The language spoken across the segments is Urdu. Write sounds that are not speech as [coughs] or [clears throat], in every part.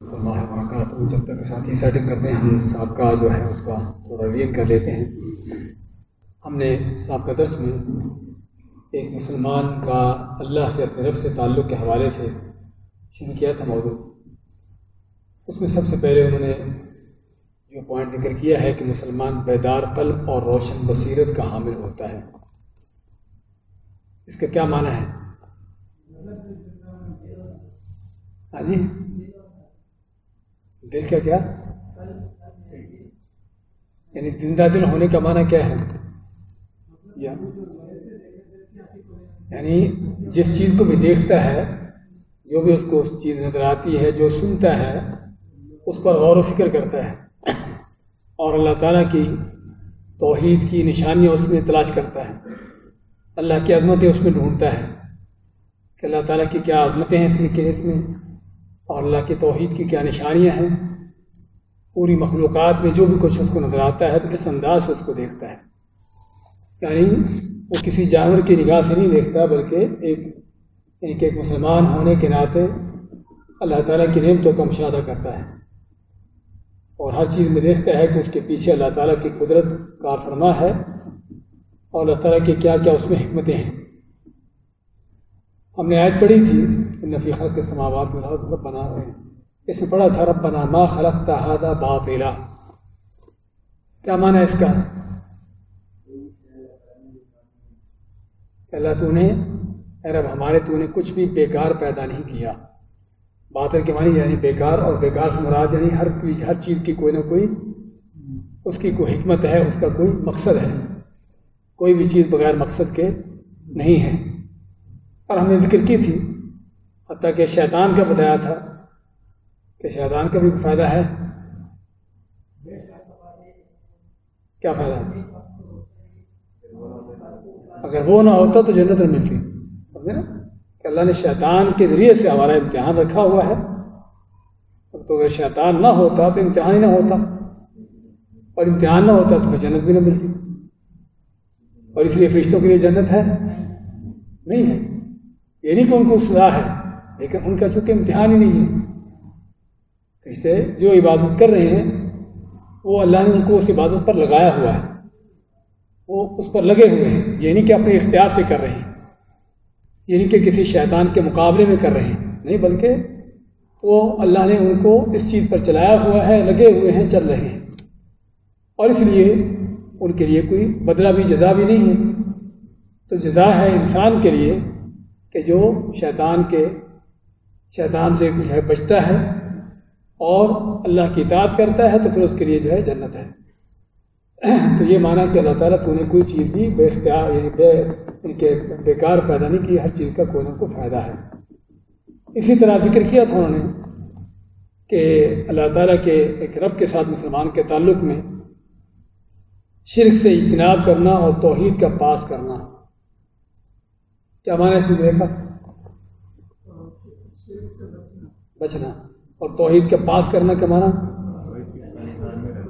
اللہ وبرکاتہ۔ جب تک ساتھی سیٹنگ کرتے ہیں، ہم سابقہ جو ہے، اس کا تھوڑا ریئر کر لیتے ہیں۔ ہم نے سابقہ درس میں ایک مسلمان کا اللہ سے اپنے رب سے تعلق کے حوالے سے شروع کیا تھا موضوع۔ اس میں سب سے پہلے انہوں نے جو پوائنٹ ذکر کیا ہے کہ مسلمان بیدار قلب اور روشن بصیرت کا حامل ہوتا ہے۔ اس کا کیا معنی ہے؟ ہاں جی؟ دل کا کیا؟ یعنی زندہ دل ہونے کا معنی کیا ہے؟ یعنی جس چیز کو بھی دیکھتا ہے، جو بھی اس کو اس چیز نظر آتی ہے، جو سنتا ہے، اس پر غور و فکر کرتا ہے۔ اور اللہ تعالیٰ کی توحید کی نشانیاں اس میں تلاش کرتا ہے۔ اللہ کی عظمتیں اس میں ڈھونڈتا ہے۔ کہ اللہ تعالیٰ کی کیا عظمتیں ہیں اس میں کہ اس میں؟ اور اللہ کی توحید کی کیا نشانیاں ہیں؟ پوری مخلوقات میں جو بھی کچھ اس کو نظر آتا ہے تو اس انداز سے اس کو دیکھتا ہے۔ یعنی وہ کسی جانور کی نگاہ سے نہیں دیکھتا، بلکہ ایک یعنی کہ ایک مسلمان ہونے کے ناطے اللہ تعالیٰ کی نعمتوں کا مشاہدہ کرتا ہے۔ اور ہر چیز میں دیکھتا ہے کہ اس کے پیچھے اللہ تعالیٰ کی قدرت کار فرما ہے اور اللہ تعالیٰ کی کیا کیا اس میں حکمتیں ہیں۔ ہم نے آیت پڑھی تھی نفی خلق کے سماوات رب بنا رہے ہیں اس میں پڑھا تھا رب بنا ما خلق تحادہ باطلا کیا معنی اس کا؟ اللہ تو نے اے رب ہمارے تو نے کچھ بھی بیکار پیدا نہیں کیا۔ باطل کے معنی یعنی بیکار، اور بیکار سے مراد یعنی ہر ہر چیز کی کوئی نہ کوئی، اس کی کوئی حکمت ہے، اس کا کوئی مقصد ہے۔ کوئی بھی چیز بغیر مقصد کے نہیں ہے۔ اور ہم نے ذکر کی تھی، حتیٰ کہ شیطان کا بتایا تھا کہ شیطان کا بھی فائدہ ہے۔ کیا فائدہ؟ ہے اگر وہ نہ ہوتا تو جنت نہ ملتی۔ سمجھے نا؟ کہ اللہ نے شیطان کے ذریعے سے ہمارا امتحان رکھا ہوا ہے۔ تو اگر شیطان نہ ہوتا تو امتحان ہی نہ ہوتا۔ اور امتحان نہ ہوتا تو پھر جنت بھی نہ ملتی۔ اور اس لیے فرشتوں کے لیے جنت ہے؟ نہیں ہے۔ یہ نہیں کہ ان کو صلاح ہے، لیکن ان کا چونکہ امتحان ہی نہیں ہے۔ رشتے جو عبادت کر رہے ہیں، وہ اللہ نے ان کو اس عبادت پر لگایا ہوا ہے۔ وہ اس پر لگے ہوئے ہیں، یہ نہیں کہ اپنے اختیار سے کر رہے ہیں۔ یہ نہیں کہ کسی شیطان کے مقابلے میں کر رہے ہیں۔ نہیں، بلکہ وہ اللہ نے ان کو اس چیز پر چلایا ہوا ہے، لگے ہوئے ہیں، چل رہے ہیں۔ اور اس لیے ان کے لیے کوئی بدلہ بھی، جزا بھی نہیں ہے۔ تو جزا ہے انسان کے لیے کہ جو شیطان کے شیطان سے جو ہے، بچتا ہے اور اللہ کی اطاعت کرتا ہے، تو پھر اس کے لیے جو ہے جنت ہے۔ [clears throat] تو یہ مانا کہ اللہ تعالیٰ تو نے کوئی چیز بھی بے اختیار یعنی بے، ان کے بیکار پیدا نہیں کی، ہر چیز کا کوئی نہ کوئی فائدہ ہے۔ اسی طرح ذکر کیا تھا انہوں نے کہ اللہ تعالیٰ کے ایک رب کے ساتھ مسلمان کے تعلق میں شرک سے اجتناب کرنا اور توحید کا پاس کرنا۔ کیا مانا ہے دیکھا بچنا اور توحید کے پاس کرنا کیا مانا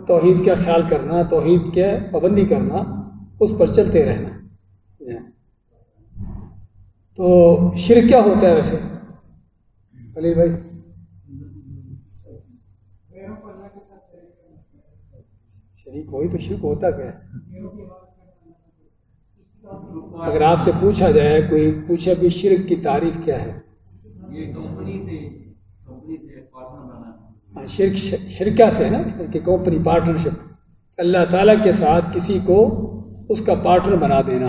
توحید کا خیال کرنا، توحید کے پابندی کرنا، اس پر چلتے رہنا۔ تو شرک کیا ہوتا ہے ویسے؟ علی بھائی۔ شریک ہوئی تو شرک ہوتا کیا اگر آپ سے پوچھا جائے کوئی پوچھے بھی شرک کی تعریف کیا ہے؟ ہاں شرک شرکا سے نا؟ کہ کمپنی پارٹنرشپ۔ اللہ تعالیٰ کے ساتھ کسی کو اس کا پارٹنر بنا دینا۔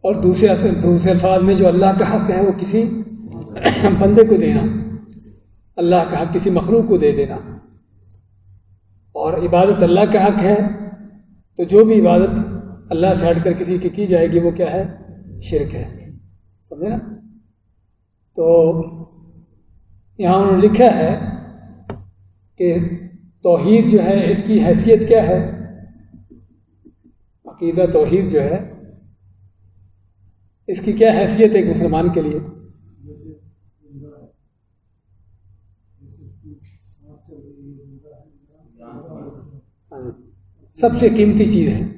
اور دوسرے دوسرے الفاظ میں جو اللہ کا حق ہے وہ کسی بندے کو دینا۔ اللہ کا حق کسی مخلوق کو دے دینا۔ اور عبادت اللہ کا حق ہے۔ تو جو بھی عبادت اللہ سے ہٹ کر کسی کی کی جائے گی وہ کیا ہے؟ شرک ہے۔ سمجھے نا؟ تو یہاں انہوں نے لکھا ہے کہ توحید جو ہے، اس کی حیثیت کیا ہے؟ عقیدہ توحید جو ہے، اس کی کیا حیثیت ہے ایک مسلمان کے لیے؟ ہاں، سب سے قیمتی چیز ہے۔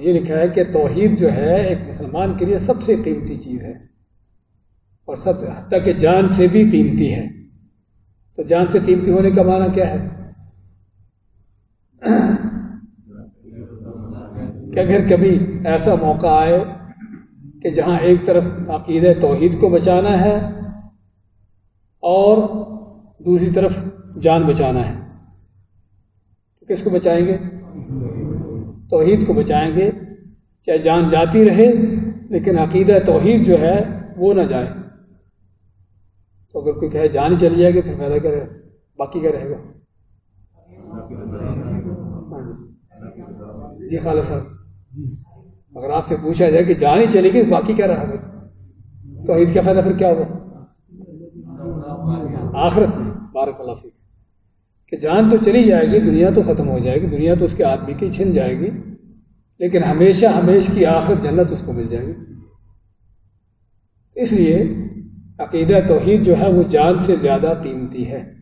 یہ لکھا ہے کہ توحید جو ہے ایک مسلمان کے لیے سب سے قیمتی چیز ہے اور سب حتیٰ کہ جان سے بھی قیمتی ہے۔ تو جان سے قیمتی ہونے کا معنی کیا ہے؟ کہ اگر کبھی ایسا موقع آئے کہ جہاں ایک طرف عقید توحید کو بچانا ہے اور دوسری طرف جان بچانا ہے، تو کس کو بچائیں گے؟ توحید کو بچائیں گے، چاہے جان جاتی رہے، لیکن عقیدہ توحید جو ہے وہ نہ جائے۔ تو اگر کوئی کہے جان ہی چلی جائے گی، پھر فائدہ کیا رہے باقی کیا رہے گا؟ ہاں جی۔ جی خالد صاحب۔ اگر آپ سے پوچھا جائے کہ جان ہی چلے گی باقی کیا رہا گا تو عید کا فائدہ پھر کیا ہوگا؟ آخرت میں۔ بارک اللہ فیق کہ جان تو چلی جائے گی، دنیا تو ختم ہو جائے گی، دنیا تو اس کے آدمی کی چھن جائے گی، لیکن ہمیشہ ہمیش کی آخرت جنت اس کو مل جائے گی۔ اس لیے عقیدہ توحید جو ہے وہ جان سے زیادہ قیمتی ہے۔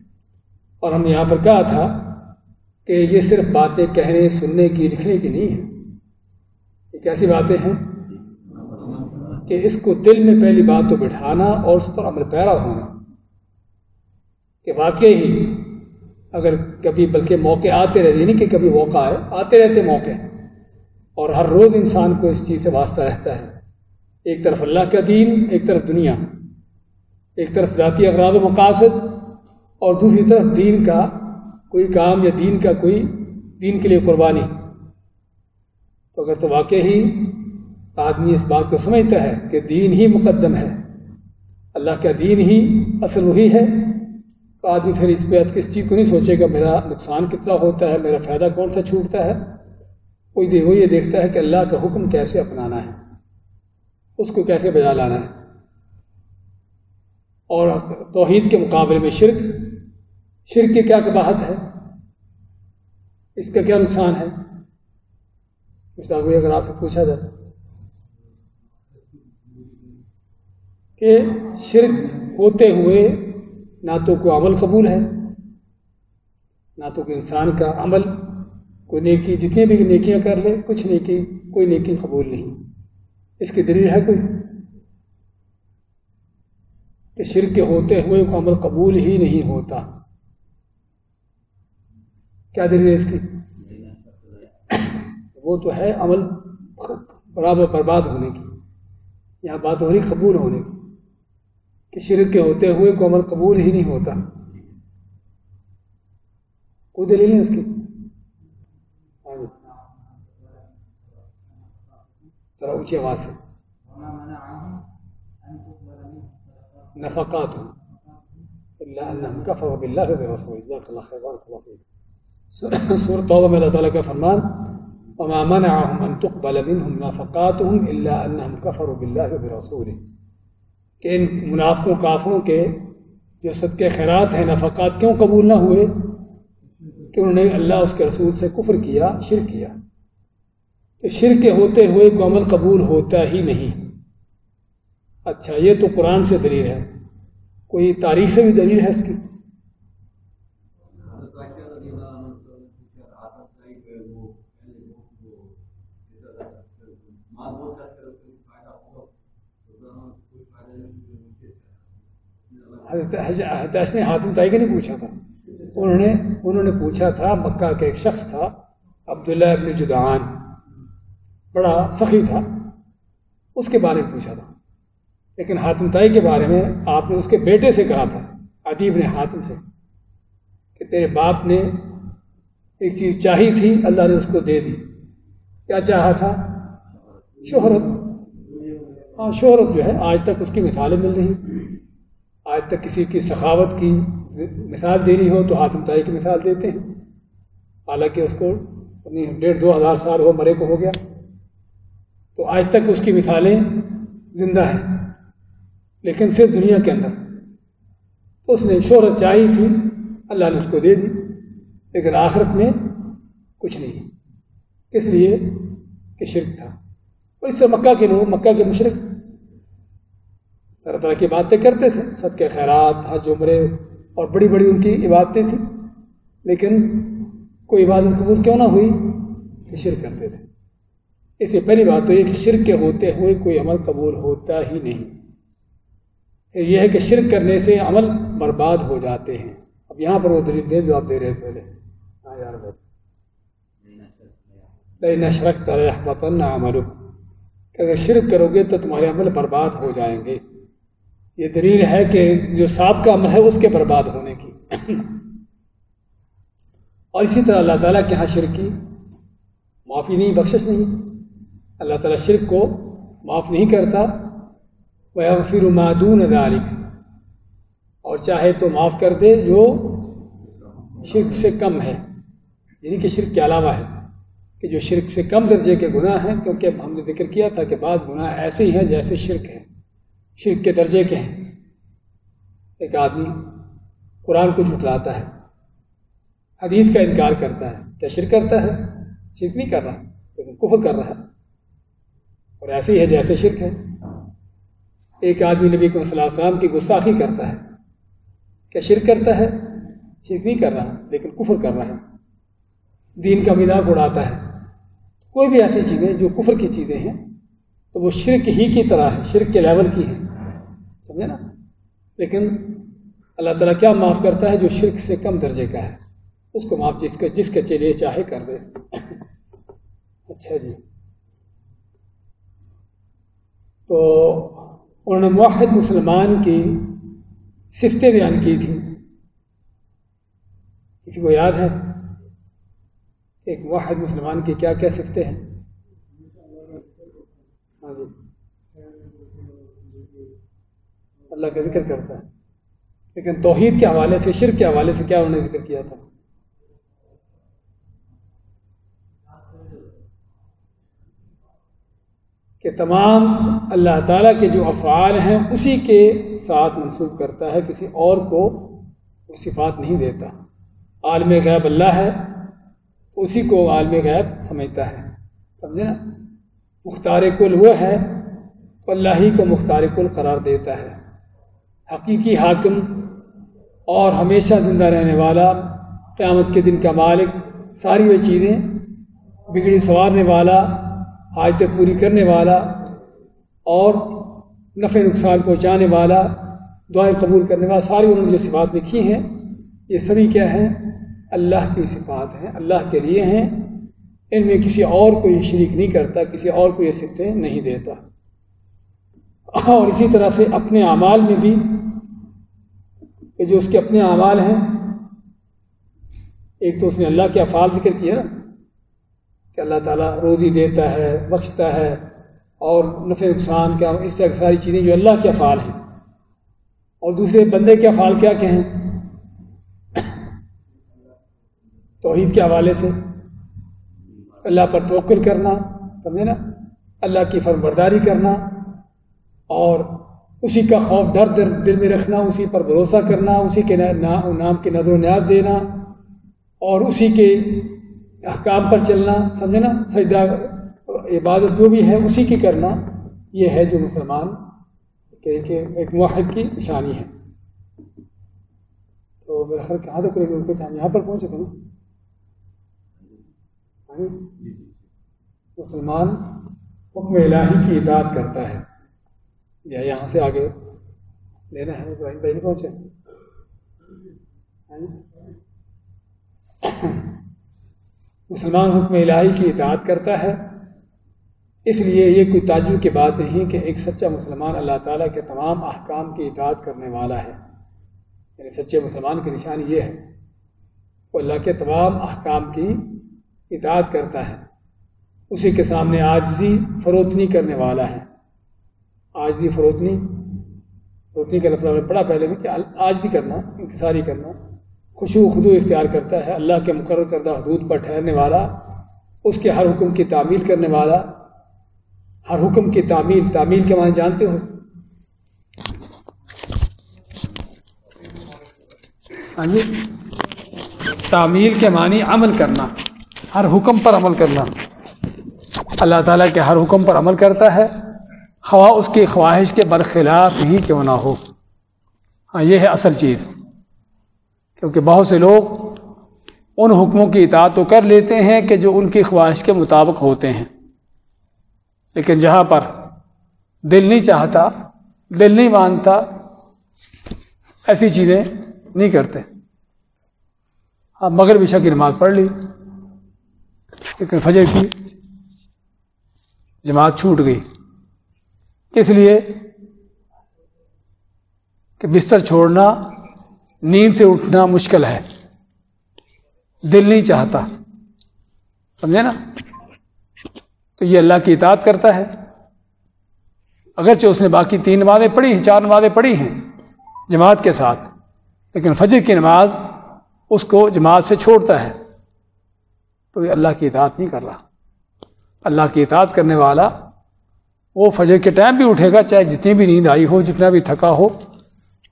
اور ہم نے یہاں پر کہا تھا کہ یہ صرف باتیں کہنے، سننے کی، لکھنے کی نہیں ہے یہ کیسی باتیں ہیں؟ کہ اس کو دل میں پہلی بات تو بٹھانا اور اس پر عمل پیرا ہونا۔ کہ واقعی ہی اگر کبھی بلکہ موقع آتے رہتے یعنی کہ کبھی موقع آئے، آتے رہتے موقع۔ اور ہر روز انسان کو اس چیز سے واسطہ رہتا ہے۔ ایک طرف اللہ کا دین، ایک طرف دنیا۔ ایک طرف ذاتی اغراض و مقاصد، اور دوسری طرف دین کا کوئی کام یا دین کا کوئی، دین کے لیے قربانی۔ تو اگر تو واقع ہی آدمی اس بات کو سمجھتا ہے کہ دین ہی مقدم ہے، اللہ کا دین ہی اصل وہی ہے۔ تو آدمی پھر اس پہ کس چیز کو نہیں سوچے گا میرا نقصان کتنا ہوتا ہے، میرا فائدہ کون سا چھوٹتا ہے؟ وہ یہ دیکھتا ہے کہ اللہ کا حکم کیسے اپنانا ہے، اس کو کیسے بجا لانا ہے۔ اور توحید کے مقابلے میں شرک شرک کی کیا کباہت ہے؟ اس کا کیا نقصان ہے؟ اگر آپ سے پوچھا جائے۔ کہ شرک ہوتے ہوئے نہ تو کوئی عمل قبول ہے، نہ تو کوئی انسان کا عمل، کوئی نیکی، جتنی بھی نیکیاں کر لے، کچھ نیکی، کوئی نیکی قبول نہیں۔ اس کی دلیل ہے کوئی؟ کہ شرک کے ہوتے ہوئے کو عمل قبول ہی نہیں ہوتا۔ کیا دلیل ہے اس کی؟ وہ تو ہے عمل برابر برباد ہونے کی یہاں بات ہو رہی قبول ہونے کی۔ کہ شرک کے ہوتے ہوئے کو عمل قبول ہی نہیں ہوتا۔ کوئی دلیل نہیں اس کی؟ ذرا اونچی آواز سے۔ نفقات اللہ کفر باللہ برسول جزاک اللہ خیر، بارک اللہ فیک سورۃ توبہ میں اللہ تعالیٰ کا فرمان، وما منعهم ان تقبل منهم نفقاتهم الا انهم كفروا بالله وبرسوله۔ کہ ان منافقوں، کافروں کے جو صدقے، خیرات ہیں، نفقات کیوں قبول نہ ہوئے؟ کہ انہوں نے اللہ اس کے رسول سے کفر کیا، شرک کیا۔ تو شرک کے ہوتے ہوئے کو عمل قبول ہوتا ہی نہیں۔ اچھا یہ تو قرآن سے دلیل ہے۔ کوئی تاریخ سے بھی دلیل ہے اس کی؟ حضرت نے ہاتم تائی کا نہیں پوچھا تھا۔ انہوں نے انہوں نے پوچھا تھا، مکہ کا ایک شخص تھا، عبداللہ ابن جدعان۔ بڑا سخی تھا۔ اس کے بارے میں پوچھا تھا۔ لیکن حاتم تائی کے بارے میں آپ نے اس کے بیٹے سے کہا تھا، ادیب نے حاتم سے کہ تیرے باپ نے ایک چیز چاہی تھی، اللہ نے اس کو دے دی۔ کیا چاہا تھا؟ شہرت۔ ہاں شہرت جو ہے، آج تک اس کی مثالیں مل رہی آج تک کسی کی سخاوت کی مثال دینی ہو تو حاتم تائی کی مثال دیتے ہیں۔ حالانکہ اس کو ڈیڑھ دو ہزار سال ہو مرے کو ہو گیا۔ تو آج تک اس کی مثالیں زندہ ہیں، لیکن صرف دنیا کے اندر۔ تو اس نے شہرت چاہی تھی، اللہ نے اس کو دے دی، لیکن آخرت میں کچھ نہیں۔ کس لیے؟ کہ شرک تھا۔ اور اس سے مکہ کے لوگ، مکہ کے مشرق طرح طرح کی باتیں کرتے تھے سب کے خیرات، حج، عمرے اور بڑی بڑی ان کی عبادتیں تھیں۔ لیکن کوئی عبادت قبول کیوں نہ ہوئی؟ کہ شرک کرتے تھے۔ اس سے پہلی بات تو یہ کہ شرک کے ہوتے ہوئے کوئی عمل قبول ہوتا ہی نہیں۔ یہ ہے کہ شرک کرنے سے عمل برباد ہو جاتے ہیں۔ اب یہاں پر وہ دلیل دیں جو آپ دے رہے تھے پہلے۔ ہاں یار نشرک طرح پتن عملک کہ اگر شرک کرو گے تو تمہارے عمل برباد ہو جائیں گے۔ یہ دلیل ہے کہ جو سانپ کا عمل ہے اس کے برباد ہونے کی۔ اور اسی طرح اللہ تعالیٰ کے یہاں شرک کی معافی نہیں، بخشش نہیں۔ اللہ تعالیٰ شرک کو معاف نہیں کرتا۔ وہ پھر معدون اور چاہے تو معاف کر دے جو شرک سے کم ہے۔ یعنی کہ شرک کے علاوہ ہے۔ کہ جو شرک سے کم درجے کے گناہ ہیں، کیونکہ ہم نے ذکر کیا تھا کہ بعض گناہ ایسے ہی ہیں جیسے شرک ہے شرک کے درجے کے ہیں۔ ایک آدمی قرآن کو جھٹلاتا ہے، حدیث کا انکار کرتا ہے، کیا شرک کرتا ہے؟ شرک نہیں کر رہا، لیکن کفر کر رہا۔ ہے اور ایسے ہی ہے جیسے شرک ہے۔ ایک آدمی نبی کو صلی اللہ علیہ وسلم کی گستاخی کرتا ہے، کیا شرک کرتا ہے؟ شرک نہیں کر رہا، لیکن کفر کر رہا ہے۔ دین کا مزاق اڑاتا ہے۔ کوئی بھی ایسی چیزیں جو کفر کی چیزیں ہیں، تو وہ شرک ہی کی طرح ہے، شرک کے لیول کی ہے سمجھے نا؟ لیکن اللہ تعالیٰ کیا معاف کرتا ہے جو شرک سے کم درجے کا ہے؟ اس کو معاف جس کا جس کے چلیے چاہے کر دے۔ اچھا جی۔ تو انہوں نے موحد مسلمان کی صفتیں بیان کی تھیں۔ کسی کو یاد ہے؟ ایک واحد مسلمان کی کیا کیا صفتیں ہیں ہاں جی اللہ کا ذکر کرتا ہے۔ لیکن توحید کے حوالے سے، شرک کے حوالے سے کیا انہوں نے ذکر کیا تھا؟ کہ تمام اللہ تعالیٰ کے جو افعال ہیں، اسی کے ساتھ منسوخ کرتا ہے، کسی اور کو وہ صفات نہیں دیتا۔ عالم غیب اللہ ہے، اسی کو عالم غیب سمجھتا ہے۔ سمجھے نا؟ مختار کل وہ ہے، تو اللہ ہی کو مختار کل قرار دیتا ہے۔ حقیقی حاکم اور ہمیشہ زندہ رہنے والا، قیامت کے دن کا مالک، ساری وہ چیزیں بگڑی سنوارنے والا، حاجتیں پوری کرنے والا اور نفع نقصان پہنچانے والا، دعائیں قبول کرنے والا، ساری انہوں نے جو صفات لکھی ہیں، یہ سبھی کیا ہیں؟ اللہ کی صفات ہیں، اللہ کے لیے ہیں۔ ان میں کسی اور کو یہ شریک نہیں کرتا، کسی اور کو یہ صفتیں نہیں دیتا۔ اور اسی طرح سے اپنے اعمال میں بھی کہ جو اس کے اپنے اعمال ہیں، ایک تو اس نے اللہ کے افعال ذکر کیا کہ اللہ تعالیٰ روزی دیتا ہے، بخشتا ہے، اور نفع نقصان کیا، اس طرح کی ساری چیزیں جو اللہ کے افعال ہیں۔ اور دوسرے بندے کے افعال کیا کہیں؟ توحید کے حوالے سے۔ اللہ پر توکل کرنا، سمجھے نا؟ اللہ کی فرم برداری کرنا اور اسی کا خوف ڈر دل میں رکھنا اسی پر بھروسہ کرنا اسی کے نام کے نظر و نیاز دینا اور اسی کے احکام پر چلنا سمجھے نا؟ سجدہ عبادت جو بھی ہے اسی کی کرنا یہ ہے جو مسلمان کہ ایک معاہد کی نشانی ہے۔ تو میرا خیال کہاں تک کریں گے ہم یہاں پر پہنچے تھے نا؟ مسلمان حکم الہی کی اطاعت کرتا ہے۔ یا یہاں سے آگے لینا ہے ابراہیم بھائی نہیں پہنچے۔ ہاں جی۔ مسلمان حکم الہی کی اطاعت کرتا ہے۔ اس لیے یہ کوئی تعجب کی بات نہیں کہ ایک سچا مسلمان اللہ تعالیٰ کے تمام احکام کی اطاعت کرنے والا ہے۔ یعنی سچے مسلمان کی نشانی یہ ہے وہ اللہ کے تمام احکام کی اطاعت کرتا ہے۔ اسی کے سامنے آجزی فروتنی کرنے والا ہے۔ آجزی فروتنی فروتنی کا لفظ نے پڑھا پہلے بھی کہ آجزی کرنا، انکساری کرنا خوشو خدو اختیار کرتا ہے، اللہ کے مقرر کردہ حدود پر ٹھہرنے والا، اس کے ہر حکم کی تعمیل کرنے والا، ہر حکم کی تعمیل تعمیل کے معنی جانتے ہو؟ ہاں جی تعمیل کے معنی عمل کرنا، ہر حکم پر عمل کرنا۔ اللہ تعالیٰ کے ہر حکم پر عمل کرتا ہے خواہ اس کی خواہش کے برخلاف ہی کیوں نہ ہو؟ ہاں یہ ہے اصل چیز۔ کیونکہ بہت سے لوگ ان حکموں کی اطاعت تو کر لیتے ہیں کہ جو ان کی خواہش کے مطابق ہوتے ہیں۔ لیکن جہاں پر دل نہیں چاہتا، دل نہیں مانتا، ایسی چیزیں نہیں کرتے۔ ہاں مگر عشاء کی نماز پڑھ لی، لیکن فجر کی جماعت چھوٹ گئی۔ کس لیے؟ کہ بستر چھوڑنا، نیند سے اٹھنا مشکل ہے۔ دل نہیں چاہتا۔ سمجھے نا؟ تو یہ اللہ کی اطاعت کرتا ہے۔ اگرچہ اس نے باقی تین نمازیں پڑھی ہیں چار نمازیں پڑھی ہیں جماعت کے ساتھ، لیکن فجر کی نماز اس کو جماعت سے چھوڑتا ہے۔ تو یہ اللہ کی اطاعت نہیں کر رہا۔ اللہ کی اطاعت کرنے والا وہ فجر کے ٹائم بھی اٹھے گا، چاہے جتنی بھی نیند آئی ہو، جتنا بھی تھکا ہو،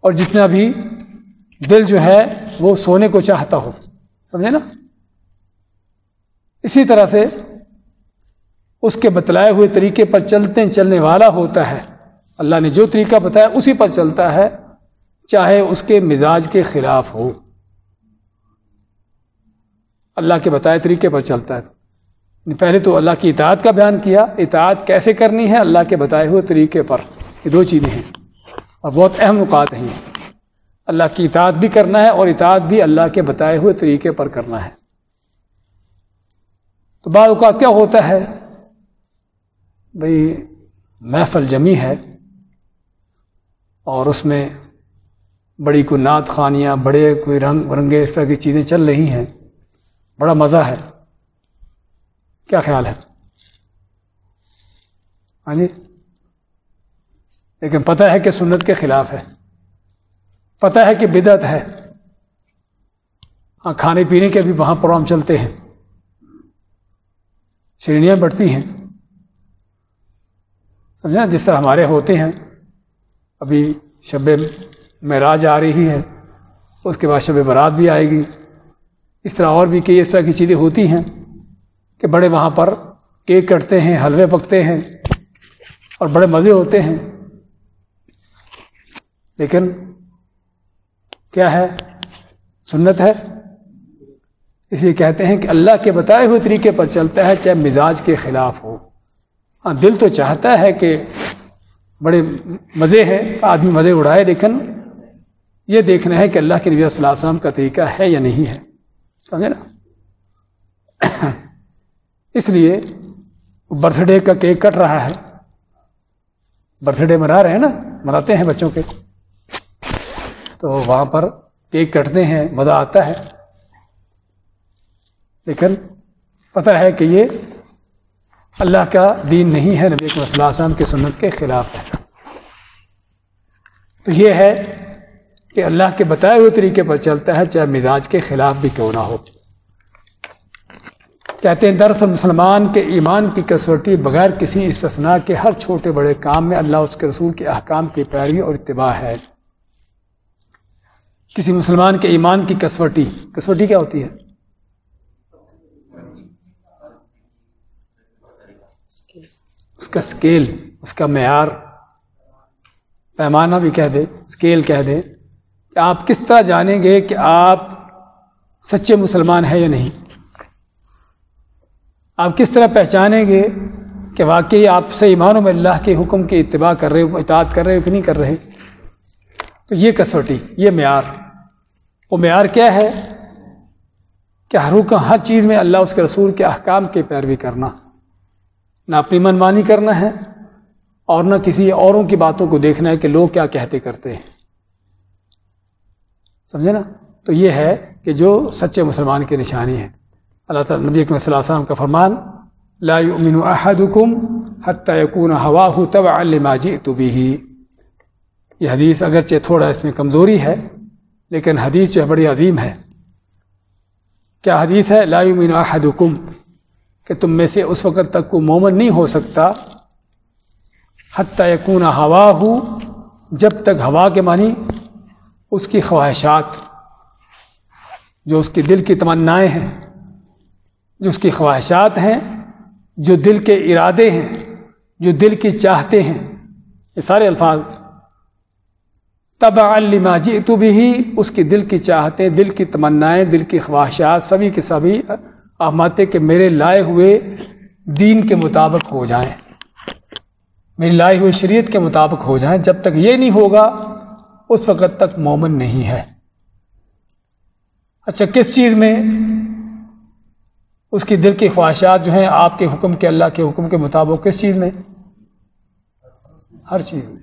اور جتنا بھی دل جو ہے وہ سونے کو چاہتا ہو۔ سمجھے نا؟ اسی طرح سے اس کے بتلائے ہوئے طریقے پر چلتے چلنے والا ہوتا ہے۔ اللہ نے جو طریقہ بتایا اسی پر چلتا ہے، چاہے اس کے مزاج کے خلاف ہو۔ اللہ کے بتائے طریقے پر چلتا ہے۔ پہلے تو اللہ کی اطاعت کا بیان کیا، اطاعت کیسے کرنی ہے؟ اللہ کے بتائے ہوئے طریقے پر۔ یہ دو چیزیں ہیں۔ اور بہت اہم نکات ہیں۔ اللہ کی اطاعت بھی کرنا ہے اور اطاعت بھی اللہ کے بتائے ہوئے طریقے پر کرنا ہے۔ تو بعض اوقات کیا ہوتا ہے؟ بھئی، محفل جمی ہے اور اس میں بڑی کوئی نعت خانیاں، بڑے کوئی رنگ برنگے اس طرح کی چیزیں چل رہی ہیں۔ بڑا مزہ ہے۔ کیا خیال ہے؟ ہاں جی؟ لیکن پتہ ہے کہ سنت کے خلاف ہے۔ پتہ ہے کہ بدعت ہے۔ ہاں کھانے پینے کے بھی وہاں پروگرام چلتے ہیں۔ شرینیاں بڑھتی ہیں۔ سمجھا؟ جس طرح ہمارے ہوتے ہیں۔ ابھی شب معراج آ رہی ہے۔ اس کے بعد شب برات بھی آئے گی۔ اس طرح اور بھی کئی اس طرح کی چیزیں ہوتی ہیں۔ کہ بڑے وہاں پر کیک کٹتے ہیں، حلوے پکتے ہیں اور بڑے مزے ہوتے ہیں۔ لیکن کیا ہے؟ سنت ہے۔ اس لیے کہتے ہیں کہ اللہ کے بتائے ہوئے طریقے پر چلتا ہے چاہے مزاج کے خلاف ہو۔ ہاں دل تو چاہتا ہے کہ بڑے مزے ہیں، آدمی مزے اڑائے، لیکن یہ دیکھنا ہے کہ اللہ کے نبی صلی اللہ علیہ وسلم کا طریقہ ہے یا نہیں ہے۔ سمجھے نا؟ اس لیے برتھ ڈے کا کیک کٹ رہا ہے۔ برتھ ڈے منا رہے ہیں نا، مناتے ہیں بچوں کے۔ تو وہاں پر کیک کٹتے ہیں، مزہ آتا ہے۔ لیکن پتہ ہے کہ یہ اللہ کا دین نہیں ہے، نبی صلی اللہ وسلم کی سنت کے خلاف ہے۔ تو یہ ہے کہ اللہ کے بتائے ہوئے طریقے پر چلتا ہے، چاہے مزاج کے خلاف بھی کیوں نہ ہو۔ کہتے ہیں، دراصل مسلمان کے ایمان کی کسوٹی بغیر کسی استثناء کے ہر چھوٹے بڑے کام میں اللہ اس کے رسول کے احکام کی پیروی اور اتباع ہے۔ کسی مسلمان کے ایمان کی کسوٹی کسوٹی کیا ہوتی ہے؟ اس کا اسکیل اس کا معیار۔ پیمانہ بھی کہہ دے اسکیل کہہ دے کہ آپ کس طرح جانیں گے کہ آپ سچے مسلمان ہیں یا نہیں۔ آپ کس طرح پہچانیں گے کہ واقعی آپ سے ایمان میں اللہ کے حکم کی اتباع کر رہے ہو، اطاعت کر رہے ہو کہ نہیں کر رہے؟ تو یہ کسوٹی، یہ معیار۔ وہ معیار کیا ہے؟ کہ ہر حکم، ہر چیز میں اللہ، اس کے رسول کے احکام کی پیروی کرنا۔ نہ اپنی منمانی کرنا ہے اور نہ کسی اوروں کی باتوں کو دیکھنا ہے کہ لوگ کیا کہتے کرتے ہیں۔ سمجھے نا؟ تو یہ ہے کہ جو سچے مسلمان کی نشانی ہے۔ اللہ تعالیٰ نبی صلی اللہ علیہ وسلم کا فرمان، لا يؤمن احدكم حتى يكون هواه تبعا لما جئت به یہ حدیث اگرچہ تھوڑا اس میں کمزوری ہے، لیکن حدیث جو ہے بڑی عظیم ہے۔ کیا حدیث ہے، لا يؤمن احدكم کہ تم میں سے اس وقت تک کو مومن نہیں ہو سکتا، حتیٰ یکون ہوا ہو جب تک ہوا کے معنی اس کی خواہشات، جو اس کے دل کی تمنائیں ہیں۔ جو اس کی خواہشات ہیں، جو دل کے ارادے ہیں، جو دل کی چاہتے ہیں، یہ سارے الفاظ۔ تب الماجی تو بھی اس کی دل کی چاہتے دل کی تمنائیں، دل کی خواہشات، سبھی کے سبھی احمد کہ میرے لائے ہوئے دین کے مطابق ہو جائیں۔ میری لائے ہوئے شریعت کے مطابق ہو جائیں۔ جب تک یہ نہیں ہوگا، اس وقت تک مومن نہیں ہے۔ اچھا کس چیز میں؟ اس کی دل کی خواہشات جو ہیں، آپ کے حکم کے، اللہ کے حکم کے مطابق، کس چیز میں؟ ہر چیز میں،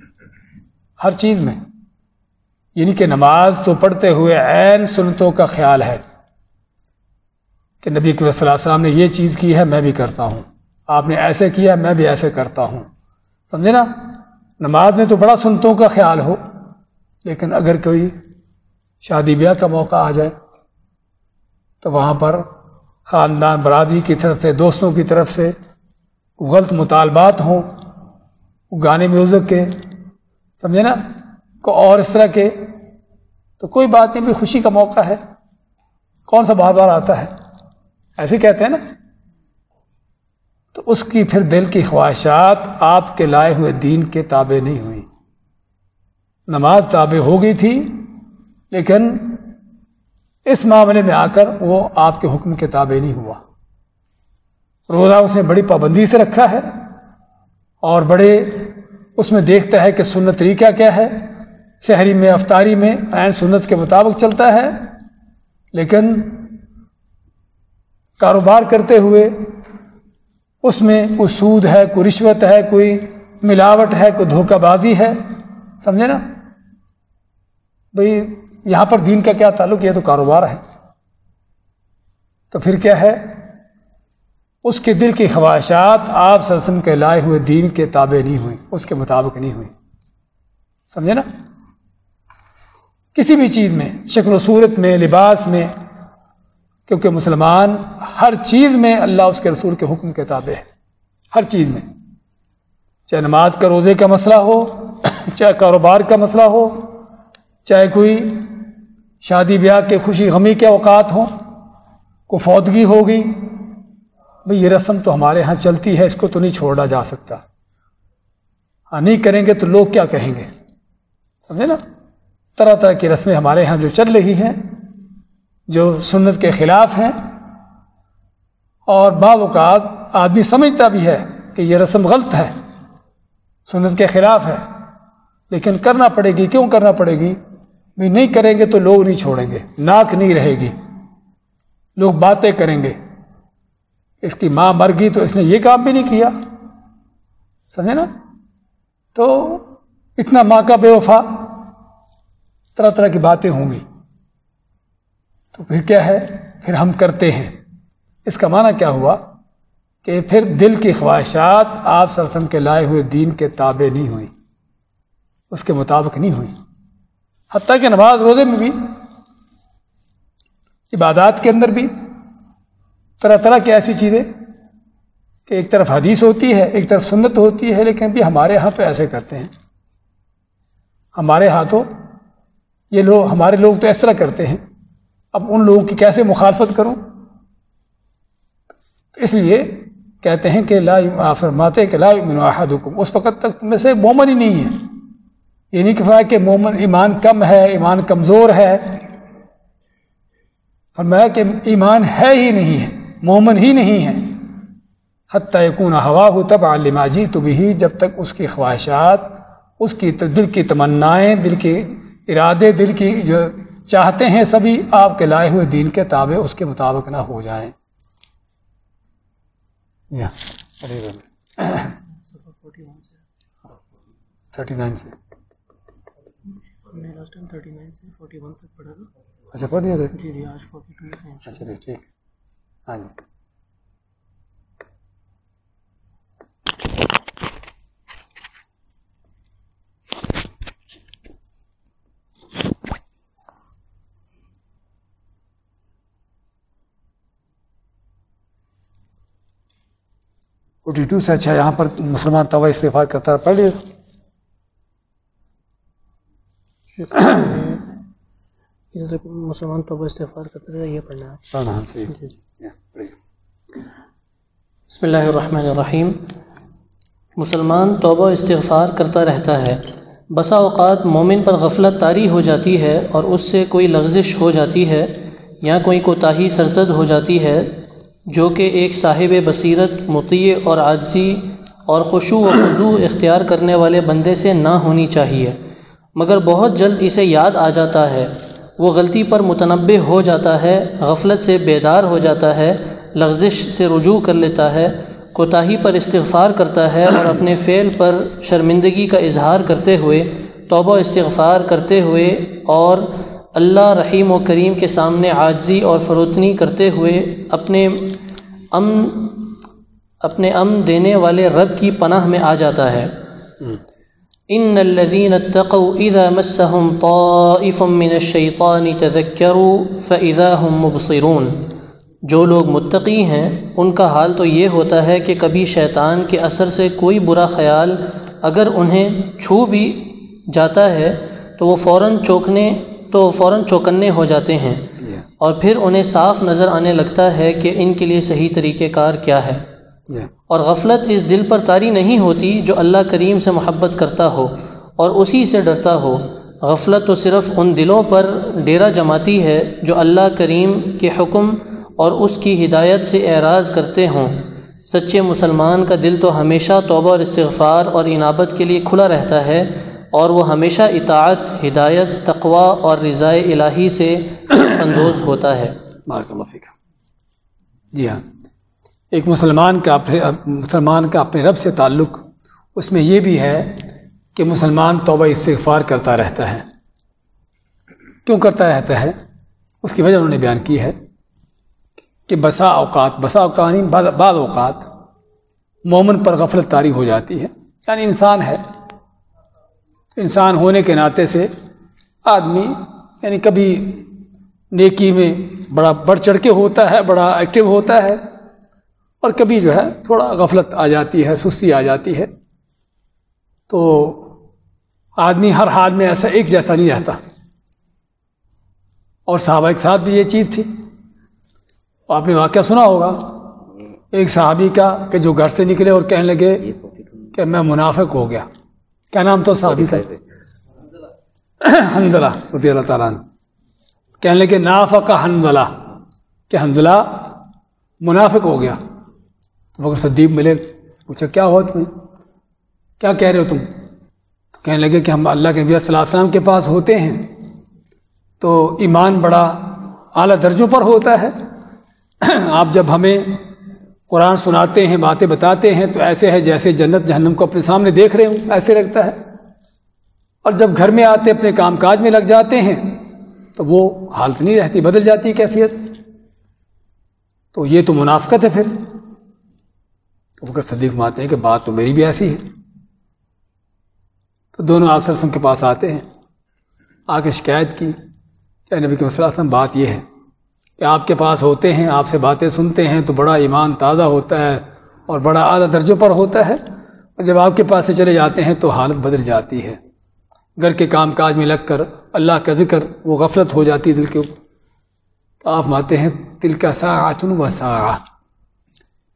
ہر چیز میں۔ یعنی کہ نماز تو پڑھتے ہوئے عین سنتوں کا خیال ہے کہ نبی صلی اللہ علیہ وسلم نے یہ چیز کی ہے، میں بھی کرتا ہوں۔ آپ نے ایسے کیا، میں بھی ایسے کرتا ہوں۔ سمجھے نا؟ نماز میں تو بڑا سنتوں کا خیال ہو، لیکن اگر کوئی شادی بیاہ کا موقع آ جائے تو وہاں پر خاندان برادری کی طرف سے، دوستوں کی طرف سے غلط مطالبات ہوں، گانے میوزک کے، سمجھے نا؟ کو اور اس طرح کے، تو کوئی بات نہیں، بھی خوشی کا موقع ہے۔ کون سا بار بار آتا ہے؟ ایسے کہتے ہیں نا؟ تو اس کی پھر دل کی خواہشات آپ کے لائے ہوئے دین کے تابع نہیں ہوئی نماز تابع ہو گئی تھی، لیکن اس معاملے میں آ کر وہ آپ کے حکم کے تابع نہیں ہوا۔ روزہ اس نے بڑی پابندی سے رکھا ہے اور بڑے اس میں دیکھتا ہے کہ سنت طریقہ کیا ہے۔ شہری میں، افطاری میں عین سنت کے مطابق چلتا ہے۔ لیکن کاروبار کرتے ہوئے اس میں کوئی سود ہے، کوئی رشوت ہے، کوئی ملاوٹ ہے، کوئی دھوکہ بازی ہے۔ سمجھے نا؟ بھئی یہاں پر دین کا کیا تعلق؟ یہ تو کاروبار ہے۔ تو پھر کیا ہے؟ اس کے دل کی خواہشات آپ سرسم کے لائے ہوئے دین کے تابع نہیں ہوئی اس کے مطابق نہیں ہوئی سمجھے نا؟ کسی بھی چیز میں، شکل و صورت میں، لباس میں، کیونکہ مسلمان ہر چیز میں اللہ اس کے رسول کے حکم کے تابع ہے۔ ہر چیز میں۔ چاہے نماز کا روزے کا مسئلہ ہو، چاہے کاروبار کا مسئلہ ہو، چاہے کوئی شادی بیاہ کے خوشی غمی کے اوقات ہوں، کو فوتگی ہوگی، بھئی یہ رسم تو ہمارے ہاں چلتی ہے، اس کو تو نہیں چھوڑا جا سکتا۔ ہاں نہیں کریں گے تو لوگ کیا کہیں گے؟ سمجھے نا؟ طرح طرح کی رسمیں ہمارے ہاں جو چل رہی ہیں، جو سنت کے خلاف ہیں، اور بعض اوقات آدمی سمجھتا بھی ہے کہ یہ رسم غلط ہے، سنت کے خلاف ہے، لیکن کرنا پڑے گی، کیوں کرنا پڑے گی؟ بھی نہیں کریں گے تو لوگ نہیں چھوڑیں گے، ناک نہیں رہے گی۔ لوگ باتیں کریں گے۔ اس کی ماں مر گئی تو اس نے یہ کام بھی نہیں کیا۔ سمجھے نا؟ تو اتنا ماں کا بے وفا، طرح طرح کی باتیں ہوں گی۔ تو پھر کیا ہے؟ پھر ہم کرتے ہیں۔ اس کا معنی کیا ہوا؟ کہ پھر دل کی خواہشات آپ سرسم کے لائے ہوئے دین کے تابع نہیں ہوئی اس کے مطابق نہیں ہوئی حتیٰ کہ نماز روزے میں بھی، عبادات کے اندر بھی طرح طرح کی ایسی چیزیں کہ ایک طرف حدیث ہوتی ہے، ایک طرف سنت ہوتی ہے، لیکن بھی ہمارے ہاں تو ایسے کرتے ہیں۔ ہمارے ہاں تو یہ لوگ، ہمارے لوگ تو اس طرح کرتے ہیں۔ اب ان لوگوں کی کیسے مخالفت کروں؟ اس لیے کہتے ہیں کہ لا فرماتے کہ لا حکم اس وقت تک میں سے مومن ہی نہیں ہے۔ یہ نہیں کہا کہ مومن ایمان کم ہے ایمان کمزور ہے۔ فرمایا کہ ایمان ہے ہی نہیں ہے مومن ہی نہیں ہے۔ حتیٰ یکون ہوا ہو تب عالما جی تو بھی جب تک اس کی خواہشات اس کی دل کی تمنائیں دل کے ارادے دل کی جو چاہتے ہیں سبھی آپ کے لائے ہوئے دین کے تابع اس کے مطابق نہ ہو جائیں۔ تھرٹی نائن سے۔ اچھا پڑھ دیا تھا جی جی آج فورٹی ٹو اچھا ٹھیک۔ ہاں جی۔ فورٹی ٹو سے اچھا یہاں پر مسلمان طوا استفاد کرتا پڑھ لیا مسلمان توبہ استغفار کرتے رہے یہ پڑھنا ہے۔ ہاں صحیح۔ جی، جی۔ بسم اللہ الرحمن الرحیم۔ مسلمان توبہ استغفار کرتا رہتا ہے۔ بسا اوقات مومن پر غفلت طاری ہو جاتی ہے اور اس سے کوئی لغزش ہو جاتی ہے یا کوئی کوتاہی سرزد ہو جاتی ہے جو کہ ایک صاحب بصیرت مطیع اور عاجزی اور خوشو و خضو اختیار کرنے والے بندے سے نہ ہونی چاہیے۔ مگر بہت جلد اسے یاد آ جاتا ہے۔ وہ غلطی پر متنبع ہو جاتا ہے، غفلت سے بیدار ہو جاتا ہے، لغزش سے رجوع کر لیتا ہے، کوتاہی پر استغفار کرتا ہے اور اپنے فعل پر شرمندگی کا اظہار کرتے ہوئے، توبہ استغفار کرتے ہوئے اور اللہ رحیم و کریم کے سامنے عاجزی اور فروتنی کرتے ہوئے اپنے امن اپنے امن دینے والے رب کی پناہ میں آ جاتا ہے۔ ان الذين اتقوا اذا مسهم طائف من الشيطان تذكروا فاذا هم مبصرون۔ جو لوگ متقی ہیں ان کا حال تو یہ ہوتا ہے کہ کبھی شیطان کے اثر سے کوئی برا خیال اگر انہیں چھو بھی جاتا ہے تو وہ فوراً چوکنے تو فوراً چوکنے ہو جاتے ہیں۔ اور پھر انہیں صاف نظر آنے لگتا ہے کہ ان کے لیے صحیح طریقہ کار کیا ہے۔ اور غفلت اس دل پر طاری نہیں ہوتی جو اللہ کریم سے محبت کرتا ہو اور اسی سے ڈرتا ہو۔ غفلت تو صرف ان دلوں پر ڈیرا جماتی ہے جو اللہ کریم کے حکم اور اس کی ہدایت سے اعراض کرتے ہوں۔ سچے مسلمان کا دل تو ہمیشہ توبہ اور استغفار اور انابت کے لیے کھلا رہتا ہے اور وہ ہمیشہ اطاعت ہدایت تقوا اور رضائے الہی سے اندوز ہوتا ہے۔ بارک اللہ فکر جی ہاں۔ ایک مسلمان کا اپنے مسلمان کا اپنے رب سے تعلق اس میں یہ بھی ہے کہ مسلمان توبہ استغفار کرتا رہتا ہے۔ کیوں کرتا رہتا ہے؟ اس کی وجہ انہوں نے بیان کی ہے کہ بسا اوقات بسا اوقات یعنی بعض اوقات مومن پر غفلت طاری ہو جاتی ہے۔ یعنی انسان ہے۔ انسان ہونے کے ناطے سے آدمی یعنی کبھی نیکی میں بڑا بڑھ چڑھ کے ہوتا ہے، بڑا ایکٹیو ہوتا ہے۔ اور کبھی جو ہے تھوڑا غفلت آ جاتی ہے، سستی آ جاتی ہے۔ تو آدمی ہر حال میں ایسا ایک جیسا نہیں رہتا۔ اور صحابہ کے ساتھ بھی یہ چیز تھی۔ آپ نے واقعہ سنا ہوگا۔ ایک صحابی کا کہ جو گھر سے نکلے اور کہنے لگے کہ میں منافق ہو گیا۔ کیا نام تو صحابی کا؟ حنزلہ رضی اللہ تعالیٰ کہنے لگے نافق حنزلہ، کہ حنزلہ منافق ہو گیا۔ تو صدیق ملے، پوچھا، کیا ہوا تمہیں؟ کیا کہہ رہے ہو تم؟ تو کہنے لگے کہ ہم اللہ کے نبی صلی اللہ علیہ وسلم کے پاس ہوتے ہیں۔ تو ایمان بڑا اعلیٰ درجوں پر ہوتا ہے۔ [clears throat] آپ جب ہمیں قرآن سناتے ہیں، باتیں بتاتے ہیں، تو ایسے ہے جیسے جنت جہنم کو اپنے سامنے دیکھ رہے ہوں، ایسے لگتا ہے۔ اور جب گھر میں آتے، اپنے کام کاج میں لگ جاتے ہیں، تو وہ حالت نہیں رہتی، بدل جاتی کیفیت۔ تو یہ تو منافقت ہے پھر۔ تو وہ صدیق ماتے ہیں کہ بات تو میری بھی ایسی ہے۔ تو دونوں آپ وسلم کے پاس آتے ہیں۔ آ کے شکایت کی کہ نبی کے وسلم، بات یہ ہے کہ آپ کے پاس ہوتے ہیں، آپ سے باتیں سنتے ہیں تو بڑا ایمان تازہ ہوتا ہے اور بڑا اعلیٰ درجوں پر ہوتا ہے۔ اور جب آپ کے پاس سے چلے جاتے ہیں تو حالت بدل جاتی ہے۔ گھر کے کام کاج میں لگ کر اللہ کا ذکر وہ غفلت ہو جاتی ہے دل کے اوپر۔ تو آپ ماتے ہیں دل کا سا و سا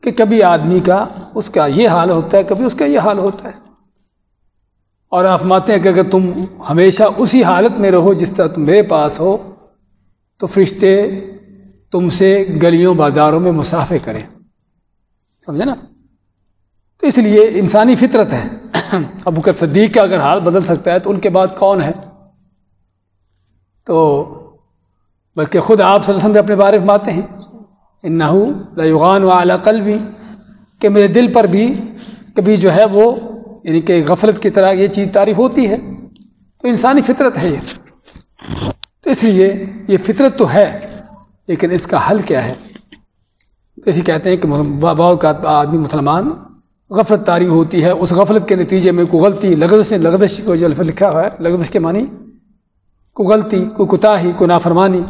کہ کبھی آدمی کا اس کا یہ حال ہوتا ہے، کبھی اس کا یہ حال ہوتا ہے۔ اور آپ ماتے ہیں کہ اگر تم ہمیشہ اسی حالت میں رہو جس طرح تم میرے پاس ہو، تو فرشتے تم سے گلیوں بازاروں میں مسافے کریں۔ سمجھے نا؟ تو اس لیے انسانی فطرت ہے۔ ابو کر صدیق کا اگر حال بدل سکتا ہے تو ان کے بعد کون ہے؟ تو بلکہ خود آپ صلی اللہ علیہ وسلم اپنے بارے میں آتے ہیں۔ انہو لیغان و اعلیٰ قلبی بھی کہ میرے دل پر بھی کبھی جو ہے وہ یعنی کہ غفلت کی طرح یہ چیز تاریخ ہوتی ہے۔ تو انسانی فطرت ہے یہ۔ تو اس لیے یہ فطرت تو ہے، لیکن اس کا حل کیا ہے؟ تو اسی کہتے ہیں کہ بہت کا آدمی مسلمان غفلت تاری ہوتی ہے، اس غفلت کے نتیجے میں کوئی غلطی، لغزش لغزش کو جو لکھا ہوا ہے، لغزش کے معنی، کوئی غلطی، کوئی کوتاہی، کوئی نافرمانی،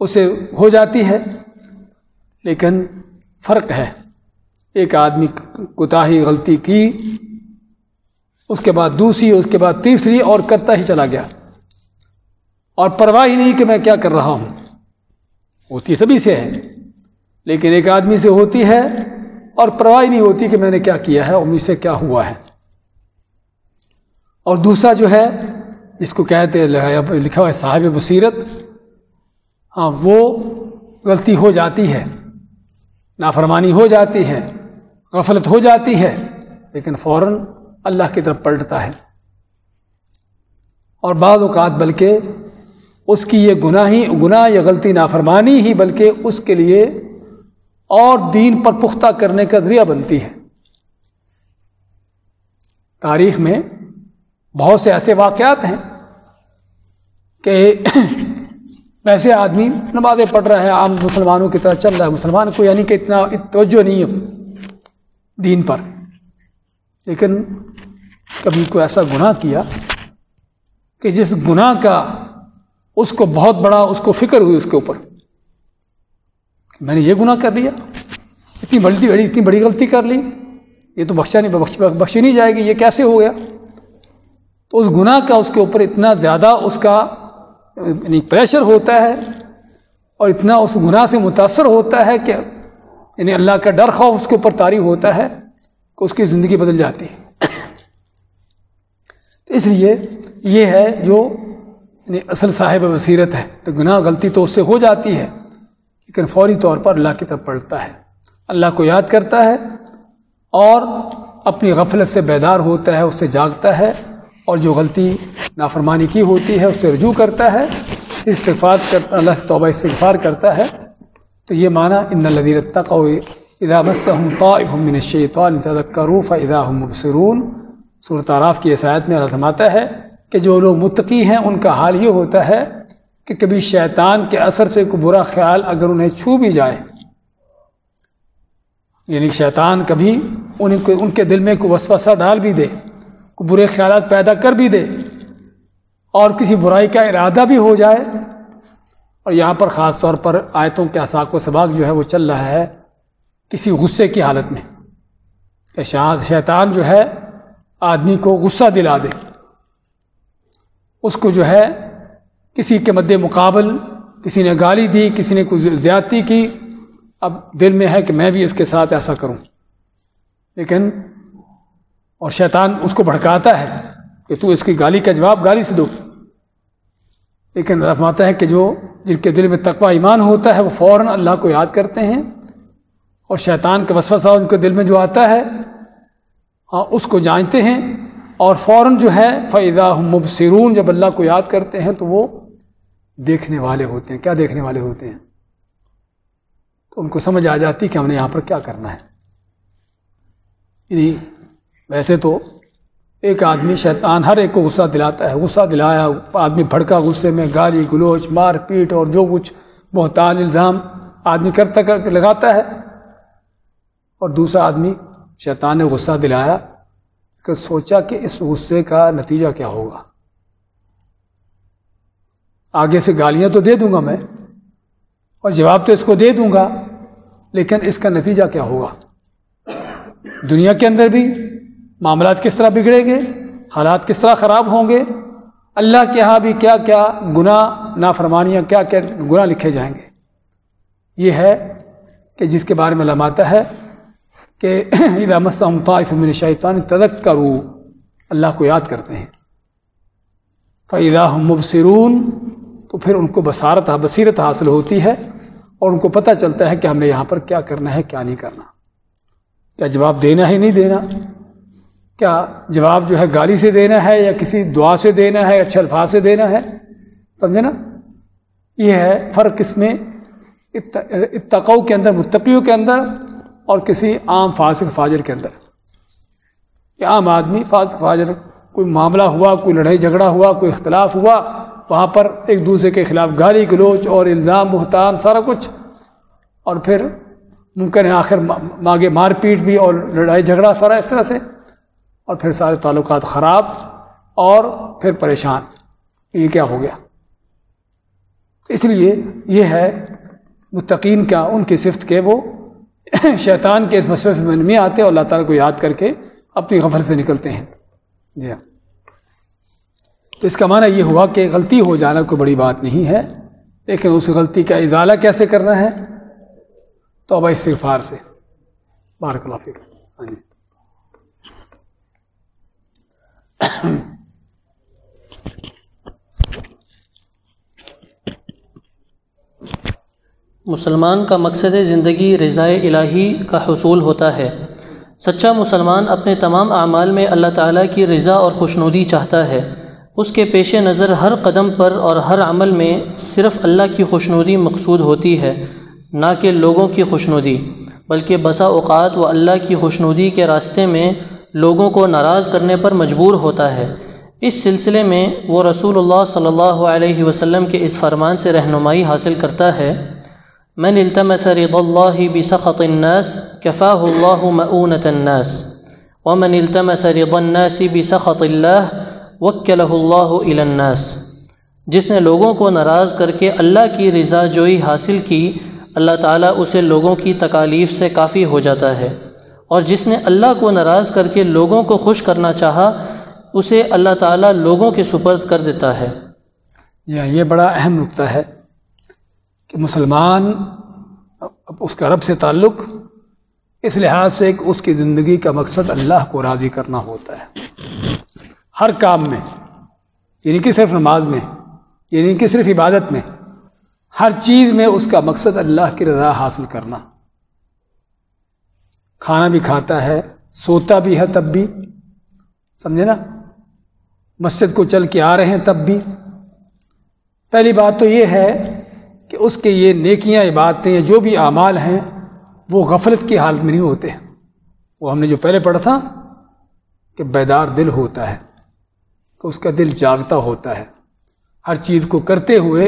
اسے ہو جاتی ہے۔ لیکن فرق ہے۔ ایک آدمی کوتاہی غلطی کی، اس کے بعد دوسری، اس کے بعد تیسری اور کرتا ہی چلا گیا۔ اور پرواہ ہی نہیں کہ میں کیا کر رہا ہوں۔ ہوتی سبھی سے ہے۔ لیکن ایک آدمی سے ہوتی ہے اور پرواہ نہیں ہوتی کہ میں نے کیا کیا ہے اور مجھ سے کیا ہوا ہے۔ اور دوسرا جو ہے، جس کو کہتے لکھا ہوا ہے، صاحب بصیرت۔ ہاں وہ غلطی ہو جاتی ہے۔ نافرمانی ہو جاتی ہے، غفلت ہو جاتی ہے، لیکن فوراً اللہ کی طرف پلٹتا ہے۔ اور بعض اوقات بلکہ اس کی یہ گناہ ہی گناہ یا غلطی نافرمانی ہی بلکہ اس کے لیے اور دین پر پختہ کرنے کا ذریعہ بنتی ہے۔ تاریخ میں بہت سے ایسے واقعات ہیں کہ ویسے آدمی نمازیں پڑھ رہا ہے، عام مسلمانوں کی طرح چل رہا ہے۔ مسلمان کو یعنی کہ اتنا توجہ نہیں ہے دین پر۔ لیکن کبھی کوئی ایسا گناہ کیا کہ جس گناہ کا اس کو بہت بڑا، اس کو فکر ہوئی اس کے اوپر۔ میں نے یہ گناہ کر لیا، اتنی بڑی بڑی اتنی بڑی غلطی کر لی، یہ تو بخشا نہیں بخشی نہیں جائے گی، یہ کیسے ہو گیا؟ تو اس گناہ کا اس کے اوپر اتنا زیادہ اس کا یعنی پریشر ہوتا ہے اور اتنا اس گناہ سے متاثر ہوتا ہے کہ یعنی اللہ کا ڈر خوف اس کے اوپر طاری ہوتا ہے کہ اس کی زندگی بدل جاتی ہے۔ اس لیے یہ ہے جو یعنی اصل صاحب بصیرت ہے۔ تو گناہ غلطی تو اس سے ہو جاتی ہے، لیکن فوری طور پر اللہ کی طرف پڑھتا ہے۔ اللہ کو یاد کرتا ہے اور اپنی غفلت سے بیدار ہوتا ہے، اس سے جاگتا ہے۔ اور جو غلطی نافرمانی کی ہوتی ہے، اس سے رجوع کرتا ہے، استغفار کرتا اللہ سے توبہ، استغفار کرتا ہے۔ تو یہ معنی، ان لدیر تقو ادا مسم طائف من الشیطان تذکروا فاذا هم مبصرون۔ صورت عراف کی عیسائیت میں رضماتا ہے کہ جو لوگ متقی ہیں، ان کا حال یہ ہوتا ہے کہ کبھی شیطان کے اثر سے کوئی برا خیال اگر انہیں چھو بھی جائے۔ یعنی شیطان کبھی ان کو، ان کے دل میں کوئی وسوسہ ڈال بھی دے۔ کوئی برے خیالات پیدا کر بھی دے اور کسی برائی کا ارادہ بھی ہو جائے۔ اور یہاں پر خاص طور پر آیتوں کے اساق و سباق جو ہے وہ چل رہا ہے کسی غصے کی حالت میں۔ کہ شیطان جو ہے آدمی کو غصہ دلا دے۔ اس کو جو ہے کسی کے مد مقابل کسی نے گالی دی، کسی نے کچھ زیادتی کی۔ اب دل میں ہے کہ میں بھی اس کے ساتھ ایسا کروں۔ لیکن اور شیطان اس کو بھڑکاتا ہے کہ تو اس کی گالی کا جواب گالی سے دو۔ لیکن رفماتا ہے کہ جو جن کے دل میں تقوی ایمان ہوتا ہے وہ فوراً اللہ کو یاد کرتے ہیں اور شیطان کا وسوسہ ان کے دل میں جو آتا ہے ہاں اس کو جانتے ہیں اور فوراً جو ہے فیضا مبصرون جب اللہ کو یاد کرتے ہیں تو وہ دیکھنے والے ہوتے ہیں۔ کیا دیکھنے والے ہوتے ہیں؟ تو ان کو سمجھ آ جاتی کہ ہم نے یہاں پر کیا کرنا ہے۔ یعنی ویسے تو ایک آدمی شیطان ہر ایک کو غصہ دلاتا ہے، غصہ دلایا، آدمی بھڑکا غصے میں، گالی، گلوچ، مار، پیٹ اور جو کچھ بہتان الزام آدمی کرتا کر کے لگاتا ہے۔ اور دوسرا آدمی شیطان نے غصہ دلایا کہ سوچا کہ اس غصے کا نتیجہ کیا ہوگا۔ آگے سے گالیاں تو دے دوں گا میں اور جواب تو اس کو دے دوں گا، لیکن اس کا نتیجہ کیا ہوگا؟ دنیا کے اندر بھی معاملات کس طرح بگڑیں گے؟ حالات کس طرح خراب ہوں گے؟ اللہ کے ہاں بھی کیا کیا گناہ نافرمانیاں، کیا کیا گناہ لکھے جائیں گے؟ یہ ہے کہ جس کے بارے میں لماتا ہے کہ [clears throat] طائف من شیطان تدک کرو اللہ کو یاد کرتے ہیں۔ فعیدہ مبصرون، تو پھر ان کو بصارت، بصیرت حاصل ہوتی ہے اور ان کو پتہ چلتا ہے کہ ہم نے یہاں پر کیا کرنا ہے، کیا نہیں کرنا۔ کیا جواب دینا ہے، نہیں دینا؟ کیا جواب جو ہے گالی سے دینا ہے یا کسی دعا سے دینا ہے اچھے الفاظ سے دینا ہے؟ سمجھے نا؟ یہ ہے فرق اس میں اتقو کے اندر، متقیوں کے اندر اور کسی عام فاسق فاجر کے اندر۔ کہ عام آدمی، فاسق فاجر، کوئی معاملہ ہوا، کوئی لڑائی جھگڑا ہوا، کوئی اختلاف ہوا، وہاں پر ایک دوسرے کے خلاف گالی، گلوچ اور الزام محتان سارا کچھ۔ اور پھر ممکن ہے آخر ماگے مار پیٹ بھی اور لڑائی جھگڑا، سارا اس طرح سے۔ اور پھر سارے تعلقات خراب اور پھر پریشان۔ یہ کیا ہو گیا؟ اس لیے یہ ہے متقین کا ان کی صفت کے وہ [coughs] شیطان کے اس مصرف میں نہیں آتے اور اللہ تعالیٰ کو یاد کر کے اپنی غفل سے نکلتے ہیں۔ جی ہاں۔ تو اس کا معنی یہ ہوا کہ غلطی ہو جانا کوئی بڑی بات نہیں ہے، لیکن اس غلطی کا ازالہ کیسے کرنا ہے؟ تو اب استغفار سے۔ بارک اللہ فکر ہاں جی۔ [coughs] مسلمان کا مقصد زندگی رضائے الہی کا حصول ہوتا ہے۔ سچا مسلمان اپنے تمام اعمال میں اللہ تعالیٰ کی رضا اور خوشنودی چاہتا ہے۔ اس کے پیش نظر ہر قدم پر اور ہر عمل میں صرف اللہ کی خوشنودی مقصود ہوتی ہے، نہ کہ لوگوں کی خوشنودی، بلکہ بسا اوقات وہ اللہ کی خوشنودی کے راستے میں لوگوں کو ناراض کرنے پر مجبور ہوتا ہے۔ اس سلسلے میں وہ رسول اللہ صلی اللہ علیہ وسلم کے اس فرمان سے رہنمائی حاصل کرتا ہے۔ من التمس رضا اللہ بسخط الناس کفاہ اللہ مؤونة الناس۔ ومن التمس رضا الناس بسخط اللہ وکلہ اللہ الى الناس۔ جس نے لوگوں کو ناراض کر کے اللہ کی رضا جوئی حاصل کی، اللہ تعالیٰ اسے لوگوں کی تکالیف سے کافی ہو جاتا ہے۔ اور جس نے اللہ کو ناراض کر کے لوگوں کو خوش کرنا چاہا، اسے اللہ تعالیٰ لوگوں کے سپرد کر دیتا ہے۔ جی ہاں یہ بڑا اہم نقطہ ہے کہ مسلمان اس کا رب سے تعلق، اس لحاظ سے کہ اس کی زندگی کا مقصد اللہ کو راضی کرنا ہوتا ہے۔ ہر کام میں یعنی کہ صرف نماز میں یعنی کہ صرف عبادت میں، ہر چیز میں اس کا مقصد اللہ کی رضا حاصل کرنا۔ کھانا بھی کھاتا ہے، سوتا بھی ہے تب بھی۔ سمجھے نا؟ مسجد کو چل کے آ رہے ہیں تب بھی۔ پہلی بات تو یہ ہے کہ اس کے یہ نیکیاں، عبادتیں یا جو بھی اعمال ہیں، وہ غفلت کی حالت میں نہیں ہوتے۔ وہ ہم نے جو پہلے پڑھا تھا کہ بیدار دل ہوتا ہے، کہ اس کا دل جاگتا ہوتا ہے۔ ہر چیز کو کرتے ہوئے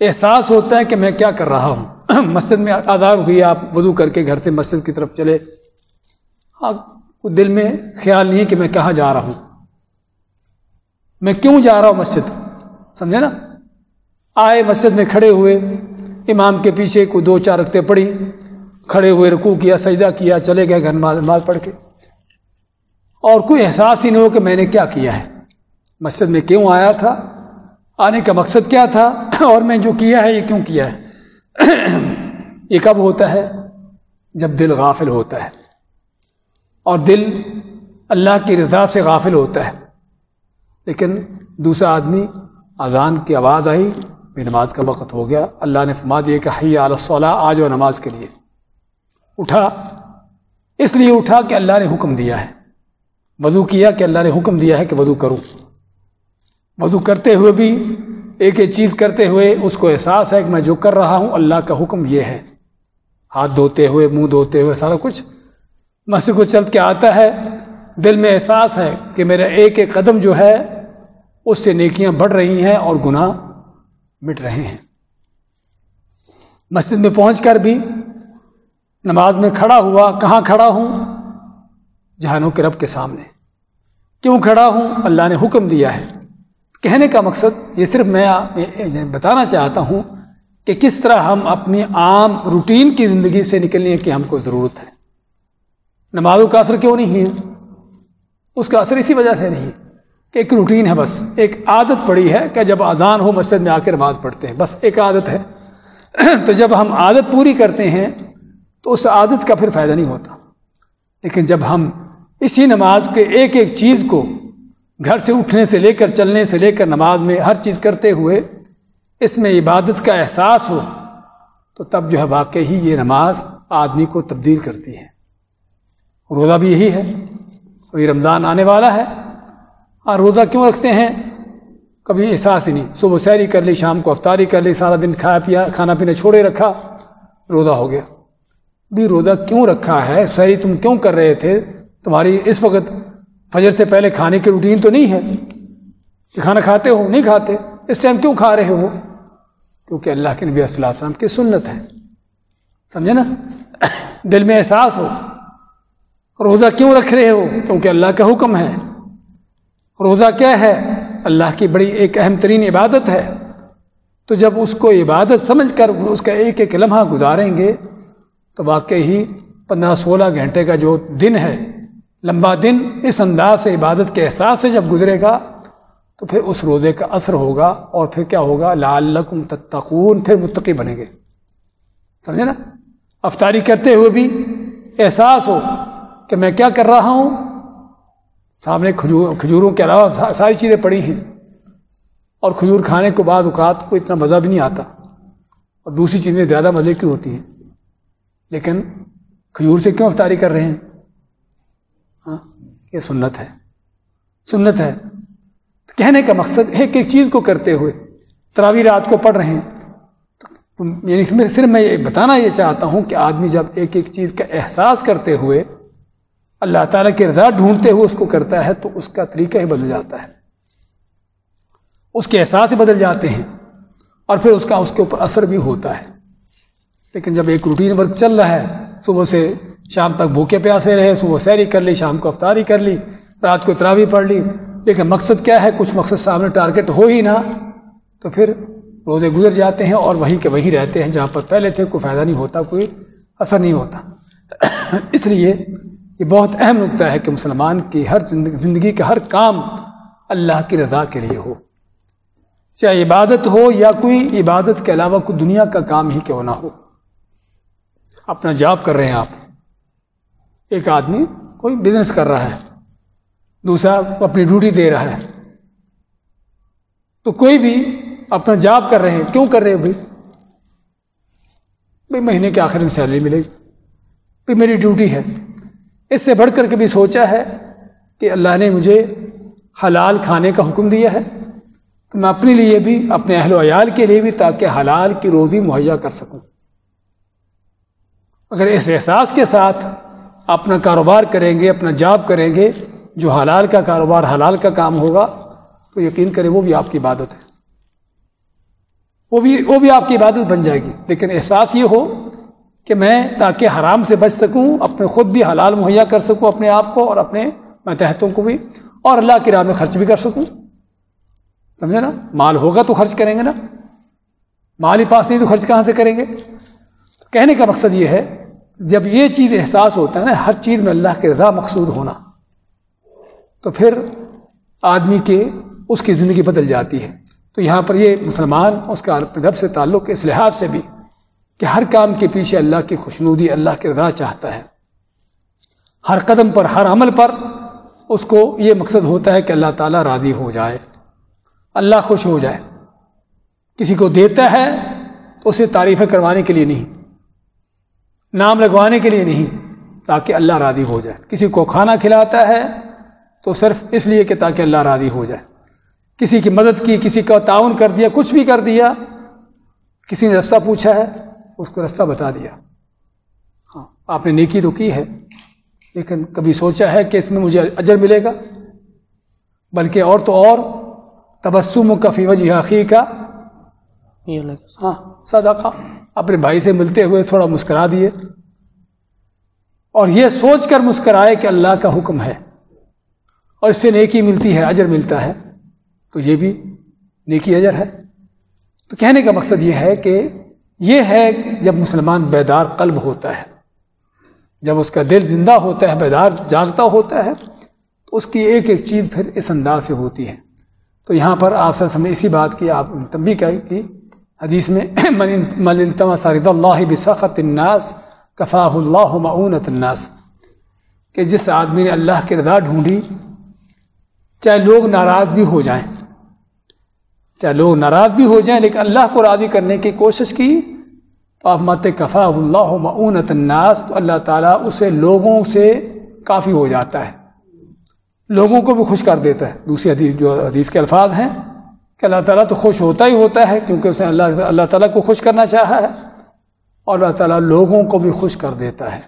احساس ہوتا ہے کہ میں کیا کر رہا ہوں۔ [clears throat] مسجد میں آزار ہوئی، آپ وضو کر کے گھر سے مسجد کی طرف چلے۔ ہاں دل میں خیال نہیں ہے کہ میں کہاں جا رہا ہوں۔ میں کیوں جا رہا ہوں مسجد؟ سمجھے نا؟ آئے مسجد میں کھڑے ہوئے، امام کے پیچھے کو دو چار رکھتے پڑی، کھڑے ہوئے، رکوع کیا، سجدہ کیا، چلے گئے گھر نماز پڑھ کے۔ اور کوئی احساس ہی نہیں ہو کہ میں نے کیا کیا ہے۔ مسجد میں کیوں آیا تھا؟ آنے کا مقصد کیا تھا؟ اور میں جو کیا ہے، یہ کیوں کیا ہے؟ یہ کب ہوتا ہے؟ جب دل غافل ہوتا ہے۔ اور دل اللہ کی رضا سے غافل ہوتا ہے۔ لیکن دوسرا آدمی اذان کی آواز آئی بھی نماز کا وقت ہو گیا۔ اللہ نے فرما دیا کہ حی علیہ آ جاؤ نماز کے لیے۔ اٹھا۔ اس لیے اٹھا کہ اللہ نے حکم دیا ہے۔ وضو کیا کہ اللہ نے حکم دیا ہے کہ وضو کروں۔ وضو کرتے ہوئے بھی ایک ایک چیز کرتے ہوئے اس کو احساس ہے کہ میں جو کر رہا ہوں اللہ کا حکم یہ ہے۔ ہاتھ دھوتے ہوئے، منہ دھوتے ہوئے، سارا کچھ مسجد کو چل کے آتا ہے۔ دل میں احساس ہے کہ میرا ایک ایک قدم جو ہے، اس سے نیکیاں بڑھ رہی ہیں اور گناہ مٹ رہے ہیں۔ مسجد میں پہنچ کر بھی نماز میں کھڑا ہوا، کہاں کھڑا ہوں؟ جہانوں کے رب کے سامنے۔ کیوں کھڑا ہوں؟ اللہ نے حکم دیا ہے۔ کہنے کا مقصد یہ صرف میں بتانا چاہتا ہوں کہ کس طرح ہم اپنی عام روٹین کی زندگی سے نکلنے کی ہم کو ضرورت ہے۔ نمازوں کا اثر کیوں نہیں ہے؟ اس کا اثر اسی وجہ سے نہیں کہ ایک روٹین ہے بس، ایک عادت پڑی ہے کہ جب اذان ہو مسجد میں آ کے نماز پڑھتے ہیں، بس ایک عادت ہے۔ [clears throat] تو جب ہم عادت پوری کرتے ہیں تو اس عادت کا پھر فائدہ نہیں ہوتا۔ لیکن جب ہم اسی نماز کے ایک ایک چیز کو گھر سے اٹھنے سے لے کر چلنے سے لے کر نماز میں ہر چیز کرتے ہوئے اس میں عبادت کا احساس ہو، تو تب جو ہے واقعی یہ نماز آدمی کو تبدیل کرتی ہے۔ روزہ بھی یہی ہے وہی رمضان آنے والا ہے۔ ہاں روزہ کیوں رکھتے ہیں؟ کبھی احساس ہی نہیں۔ صبح سیری کر لی، شام کو افطاری کر لی، سارا دن کھایا پیا، کھانا پینا چھوڑے رکھا، روزہ ہو گیا۔ بھی روزہ کیوں رکھا ہے؟ سیری تم کیوں کر رہے تھے؟ تمہاری اس وقت فجر سے پہلے کھانے کی روٹین تو نہیں ہے کہ کھانا کھاتے ہو، نہیں کھاتے، اس ٹائم کیوں کھا رہے ہو؟ کیونکہ اللہ کے نبی صلی اللہ علیہ وسلم کی سنت ہے۔ سمجھے نا؟ دل میں احساس ہو۔ روزہ کیوں رکھ رہے ہو؟ کیونکہ اللہ کا حکم ہے۔ روزہ کیا ہے؟ اللہ کی بڑی ایک اہم ترین عبادت ہے۔ تو جب اس کو عبادت سمجھ کر اس کا ایک ایک لمحہ گزاریں گے، تو واقعی ہی پندرہ سولہ گھنٹے کا جو دن ہے لمبا دن اس انداز سے عبادت کے احساس سے جب گزرے گا، تو پھر اس روزے کا اثر ہوگا اور پھر کیا ہوگا؟ لعلکم تتقون، پھر متقی بنیں گے۔ سمجھے نا؟ افطاری کرتے ہوئے بھی احساس ہو کہ میں کیا کر رہا ہوں۔ سامنے کھجور، کھجوروں کے علاوہ ساری چیزیں پڑی ہیں۔ اور کھجور کھانے کو بعض اوقات کو اتنا مزہ بھی نہیں آتا۔ اور دوسری چیزیں زیادہ مزے کی ہوتی ہیں۔ لیکن کھجور سے کیوں افطاری کر رہے ہیں؟ ہاں یہ سنت ہے۔ سنت ہے۔ کہنے کا مقصد ایک ایک چیز کو کرتے ہوئے تراوی رات کو پڑھ رہے ہیں۔ تو یعنی اس میں صرف میں یہ بتانا یہ چاہتا ہوں کہ آدمی جب ایک ایک چیز کا احساس کرتے ہوئے اللہ تعالیٰ کی رضا ڈھونڈتے ہوئے اس کو کرتا ہے تو اس کا طریقہ ہی بدل جاتا ہے۔ اس کے احساس ہی بدل جاتے ہیں اور پھر اس کا، اس کے اوپر اثر بھی ہوتا ہے۔ لیکن جب ایک روٹین ورک چل رہا ہے، صبح سے شام تک بھوکے پیاسے رہے، صبح سیری کر لی، شام کو افطاری کر لی، رات کو تراوی پڑھ لی۔ لیکن مقصد کیا ہے؟ کچھ مقصد سامنے ٹارگیٹ ہو ہی نہ۔ تو پھر روزے گزر جاتے ہیں اور وہیں کے وہیں رہتے ہیں جہاں پر پہلے تھے، کوئی فائدہ نہیں ہوتا، کوئی اثر نہیں ہوتا۔ اس لیے یہ بہت اہم نقطہ ہے کہ مسلمان کی ہر زندگی کا ہر کام اللہ کی رضا کے لیے ہو۔ چاہے عبادت ہو یا کوئی عبادت کے علاوہ، کوئی دنیا کا کام ہی کیوں نہ ہو۔ اپنا جاب کر رہے ہیں آپ۔ ایک آدمی کوئی بزنس کر رہا ہے، دوسرا اپنی ڈیوٹی دے رہا ہے۔ تو کوئی بھی اپنا جاب کر رہے ہیں، کیوں کر رہے ہیں بھائی؟ بھائی مہینے کے آخر میں سیلری ملے گی۔ بھائی میری ڈیوٹی ہے۔ اس سے بڑھ کر کے بھی سوچا ہے کہ اللہ نے مجھے حلال کھانے کا حکم دیا ہے۔ تو میں اپنے لیے بھی، اپنے اہل و عیال کے لیے بھی تاکہ حلال کی روزی مہیا کر سکوں۔ اگر اس احساس کے ساتھ اپنا کاروبار کریں گے، اپنا جاب کریں گے، جو حلال کا کاروبار حلال کا کام ہوگا، تو یقین کریں وہ بھی آپ کی عبادت ہے۔ وہ بھی وہ بھی آپ کی عبادت بن جائے گی۔ لیکن احساس یہ ہو کہ میں تاکہ حرام سے بچ سکوں، اپنے خود بھی حلال مہیا کر سکوں اپنے آپ کو اور اپنے ماتحتوں کو بھی، اور اللہ کی راہ میں خرچ بھی کر سکوں۔ سمجھے نا؟ مال ہوگا تو خرچ کریں گے نا۔ مال ہی پاس نہیں تو خرچ کہاں سے کریں گے؟ کہنے کا مقصد یہ ہے جب یہ چیز احساس ہوتا ہے نا، ہر چیز میں اللہ کے رضا مقصود ہونا، تو پھر آدمی کے اس کی زندگی بدل جاتی ہے۔ تو یہاں پر یہ مسلمان، اس کا رب سے تعلق، اس لحاظ سے بھی کہ ہر کام کے پیچھے اللہ کی خوشنودی، اللہ کی رضا چاہتا ہے۔ ہر قدم پر، ہر عمل پر اس کو یہ مقصد ہوتا ہے کہ اللہ تعالیٰ راضی ہو جائے، اللہ خوش ہو جائے۔ کسی کو دیتا ہے تو اسے تعریفیں کروانے کے لیے نہیں۔ نام لگوانے کے لیے نہیں تاکہ اللہ راضی ہو جائے۔ کسی کو کھانا کھلاتا ہے تو صرف اس لیے کہ تاکہ اللہ راضی ہو جائے۔ کسی کی مدد کی کسی کا تعاون کر دیا کچھ بھی کر دیا کسی نے رستہ پوچھا ہے اس کو رستہ بتا دیا۔ ہاں آپ نے نیکی تو کی ہے لیکن کبھی سوچا ہے کہ اس میں مجھے اجر ملے گا؟ بلکہ اور تو اور تبسم کا فی وجہ حقیقی کا۔ ہاں صدقہ۔ اپنے بھائی سے ملتے ہوئے تھوڑا مسکرا دیے۔ اور یہ سوچ کر مسکرائے کہ اللہ کا حکم ہے اور اس سے نیکی ملتی ہے، اجر ملتا ہے، تو یہ بھی نیکی اجر ہے۔ تو کہنے کا مقصد یہ ہے کہ یہ ہے کہ جب مسلمان بیدار قلب ہوتا ہے، جب اس کا دل زندہ ہوتا ہے، بیدار جاگتا ہوتا ہے، تو اس کی ایک ایک چیز پھر اس انداز سے ہوتی ہے۔ تو یہاں پر آپ سر سمے اسی بات کی آپ تبھی کہ حدیث میں [clears throat] سارد اللہ بسخت الناس کفاہ اللہ معونت الناس، کہ جس آدمی نے اللہ کی رضا ڈھونڈی، چاہے لوگ ناراض بھی ہو جائیں، چاہے لوگ ناراض بھی ہو جائیں، لیکن اللہ کو راضی کرنے کی کوشش کی، تو آپ مت کفا اللہ معونت الناس، تو اللہ تعالیٰ اسے لوگوں سے کافی ہو جاتا ہے، لوگوں کو بھی خوش کر دیتا ہے۔ دوسری حدیث جو حدیث کے الفاظ ہیں کہ اللہ تعالیٰ تو خوش ہوتا ہی ہوتا ہے کیونکہ اس نے اللہ اللہ تعالیٰ کو خوش کرنا چاہا ہے اور اللہ تعالیٰ لوگوں کو بھی خوش کر دیتا ہے۔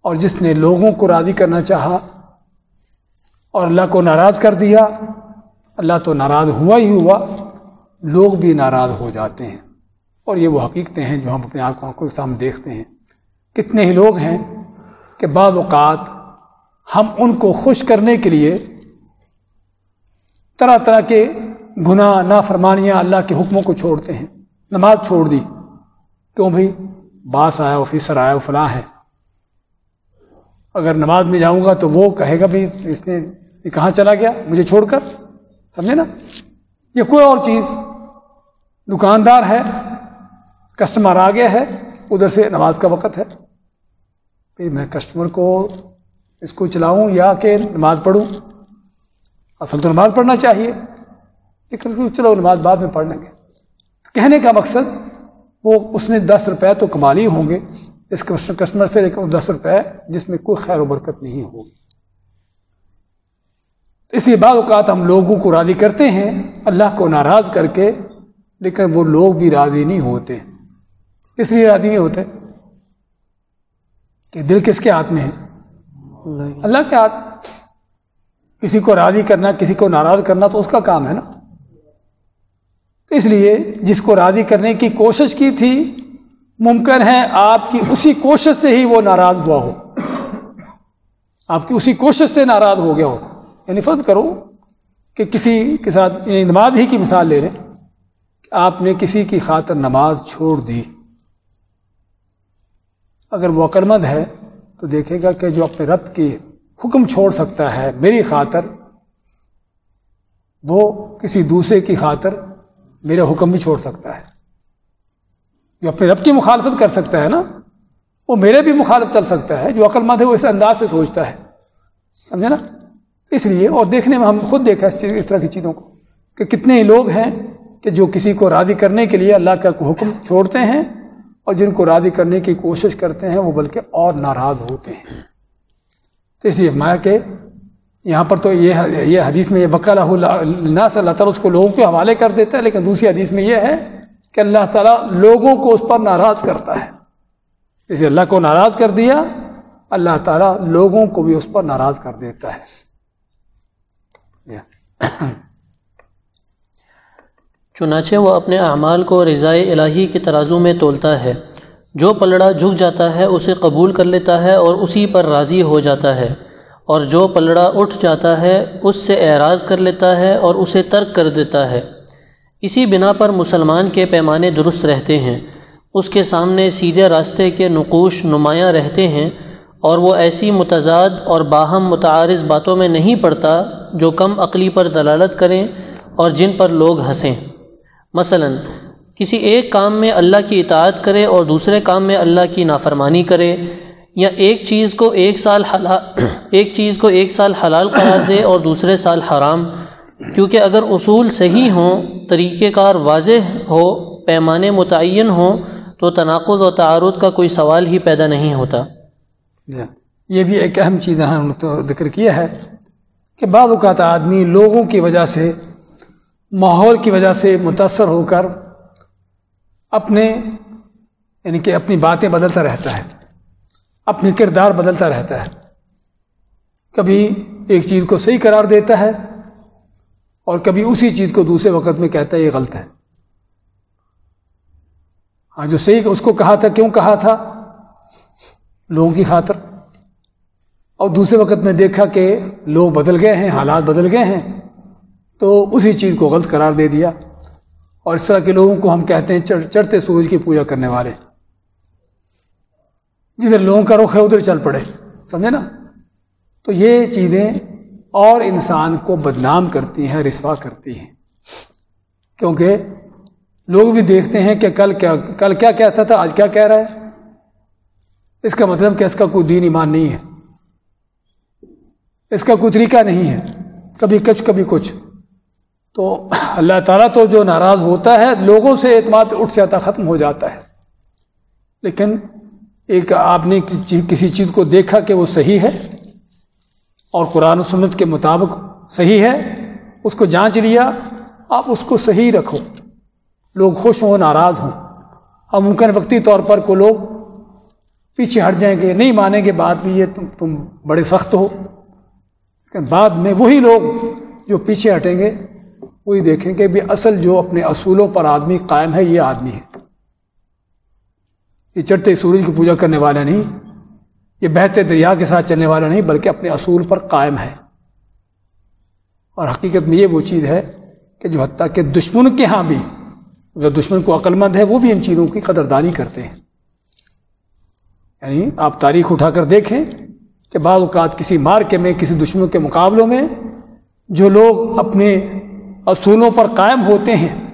اور جس نے لوگوں کو راضی کرنا چاہا اور اللہ کو ناراض کر دیا، اللہ تو ناراض ہوا ہی ہوا، لوگ بھی ناراض ہو جاتے ہیں۔ اور یہ وہ حقیقتیں ہیں جو ہم اپنے آنکھوں کے سامنے دیکھتے ہیں۔ کتنے ہی لوگ ہیں کہ بعض اوقات ہم ان کو خوش کرنے کے لیے طرح طرح کے گناہ، نافرمانیاں اللہ کے حکموں کو چھوڑتے ہیں۔ نماز چھوڑ دی۔ کیوں بھائی باس آیا، آفیسر آیا فلاں ہے۔ اگر نماز میں جاؤں گا تو وہ کہے گا بھائی اس نے، یہ کہاں چلا گیا؟ مجھے چھوڑ کر۔ سمجھے نا؟ یہ کوئی اور چیز۔ دکاندار ہے، کسٹمر آ گیا ہے، ادھر سے نماز کا وقت ہے۔ بھائی میں کسٹمر کو اس کو چلاؤں یا کہ نماز پڑھوں؟ اصل تو نماز پڑھنا چاہیے۔ لیکن چلو نماز بعد میں پڑھ لیں گے۔ کہنے کا مقصد وہ اس نے دس روپے تو کما ہوں گے۔ اس کسٹمر سے لیکن دس روپے جس میں کوئی خیر و برکت نہیں ہوگی۔ تو اسی بعض اوقات ہم لوگوں کو راضی کرتے ہیں، اللہ کو ناراض کر کے، لیکن وہ لوگ بھی راضی نہیں ہوتے۔ اس لیے راضی نہیں ہوتے کہ دل کس کے ہاتھ میں ہے؟ اللہ کے ہاتھ کسی کو راضی کرنا، کسی کو ناراض کرنا تو اس کا کام ہے نا۔ تو اس لیے جس کو راضی کرنے کی کوشش کی تھی، ممکن ہے آپ کی اسی کوشش سے ہی وہ ناراض ہوا ہو۔ آپ کی اسی کوشش سے ناراض ہو گیا ہو۔ یعنی فرض کرو کہ کسی کے ساتھ یعنی نماز ہی کی مثال لے لیں کہ آپ نے کسی کی خاطر نماز چھوڑ دی۔ اگر وہ عقلمند ہے تو دیکھے گا کہ جو اپنے رب کی حکم چھوڑ سکتا ہے، میری خاطر، وہ کسی دوسرے کی خاطر میرا حکم بھی چھوڑ سکتا ہے۔ جو اپنے رب کی مخالفت کر سکتا ہے نا، وہ میرے بھی مخالف چل سکتا ہے، جو عقل مند ہے وہ اس انداز سے سوچتا ہے۔ سمجھے نا؟ اس لیے، اور دیکھنے میں ہم خود دیکھا اس طرح کی چیزوں کو، کہ کتنے ہی لوگ ہیں کہ جو کسی کو راضی کرنے کے لیے اللہ کا حکم چھوڑتے ہیں، اور جن کو راضی کرنے کی کوشش کرتے ہیں، وہ بلکہ اور ناراض ہوتے ہیں۔ تو اس لیے مایا کہ یہاں پر تو یہ یہ حدیث میں یہ وکا اللہ صلی اللہ تعالیٰ، اس کو لوگوں کے حوالے کر دیتا ہے، لیکن دوسری حدیث میں یہ ہے کہ اللہ تعالیٰ لوگوں کو اس پر ناراض کرتا ہے۔ اسے اللہ کو ناراض کر دیا، اللہ تعالیٰ لوگوں کو بھی اس پر ناراض کر دیتا ہے۔ چنانچہ وہ اپنے اعمال کو رضائے الہی کے ترازو میں تولتا ہے۔ جو پلڑا جھک جاتا ہے اسے قبول کر لیتا ہے اور اسی پر راضی ہو جاتا ہے، اور جو پلڑا اٹھ جاتا ہے، اس سے اعراض کر لیتا ہے اور اسے ترک کر دیتا ہے۔ اسی بنا پر مسلمان کے پیمانے درست رہتے ہیں۔ اس کے سامنے سیدھے راستے کے نقوش نمایاں رہتے ہیں، اور وہ ایسی متضاد اور باہم متعارض باتوں میں نہیں پڑتا جو کم عقلی پر دلالت کریں اور جن پر لوگ ہنسیں۔ مثلا کسی ایک کام میں اللہ کی اطاعت کرے اور دوسرے کام میں اللہ کی نافرمانی کرے یا ایک چیز کو ایک سال حلال [clears throat] ایک چیز کو ایک سال حلال قرار دے اور دوسرے سال حرام، کیونکہ اگر اصول صحیح ہوں، طریقہ کار واضح ہو، پیمانے متعین ہوں، تو تناقض و تعارض کا کوئی سوال ہی پیدا نہیں ہوتا۔ جی۔ یہ بھی ایک اہم چیز ہم تو ذکر کیا ہے کہ بعض اوقات آدمی لوگوں کی وجہ سے، ماحول کی وجہ سے متاثر ہو کر اپنے یعنی کہ اپنی باتیں بدلتا رہتا ہے، اپنی کردار بدلتا رہتا ہے۔ کبھی ایک چیز کو صحیح قرار دیتا ہے اور کبھی اسی چیز کو دوسرے وقت میں کہتا ہے یہ غلط ہے۔ ہاں جو صحیح اس کو کہا تھا، کیوں کہا تھا؟ لوگوں کی خاطر۔ اور دوسرے وقت میں دیکھا کہ لوگ بدل گئے ہیں، حالات بدل گئے ہیں، تو اسی چیز کو غلط قرار دے دیا۔ اور اس طرح کے لوگوں کو ہم کہتے ہیں چڑھتے سورج کی پوجا کرنے والے۔ جدھر لوگوں کا رخ ہے، ادھر چل پڑے۔ سمجھے نا؟ تو یہ چیزیں اور انسان کو بدنام کرتی ہیں، رسوا کرتی ہیں۔ کیونکہ لوگ بھی دیکھتے ہیں کہ کل کیا کل کیا کہتا تھا، آج کیا کہہ رہا ہے۔ اس کا مطلب کہ اس کا کوئی دین ایمان نہیں ہے۔ اس کا کوئی طریقہ نہیں ہے۔ کبھی کچھ کبھی کچھ۔ تو اللہ تعالیٰ تو جو ناراض ہوتا ہے، لوگوں سے اعتماد اٹھ جاتا، ختم ہو جاتا ہے۔ لیکن ایک آپ نے کسی چیز کو دیکھا کہ وہ صحیح ہے اور قرآن و سنت کے مطابق صحیح ہے، اس کو جانچ لیا، آپ اس کو صحیح رکھو۔ لوگ خوش ہوں، ناراض ہوں۔ اور ممکن وقتی طور پر کو لوگ پیچھے ہٹ جائیں گے، نہیں مانیں گے بعد بھی یہ تم تم بڑے سخت ہو۔ لیکن بعد میں وہی لوگ جو پیچھے ہٹیں گے وہی دیکھیں گے بھی اصل جو اپنے اصولوں پر آدمی قائم ہے، یہ آدمی ہے۔ یہ چڑھتے سورج کی پوجا کرنے والا نہیں، یہ بہتے دریا کے ساتھ چلنے والا نہیں، بلکہ اپنے اصول پر قائم ہے۔ اور حقیقت میں یہ وہ چیز ہے کہ جو حتیٰ کہ دشمن کے ہاں بھی، اگر دشمن کو عقل مند ہے، وہ بھی ان چیزوں کی قدردانی کرتے ہیں۔ یعنی آپ تاریخ اٹھا کر دیکھیں کہ بعض اوقات کسی مارکے میں، کسی دشمن کے مقابلوں میں جو لوگ اپنے اصولوں پر قائم ہوتے ہیں۔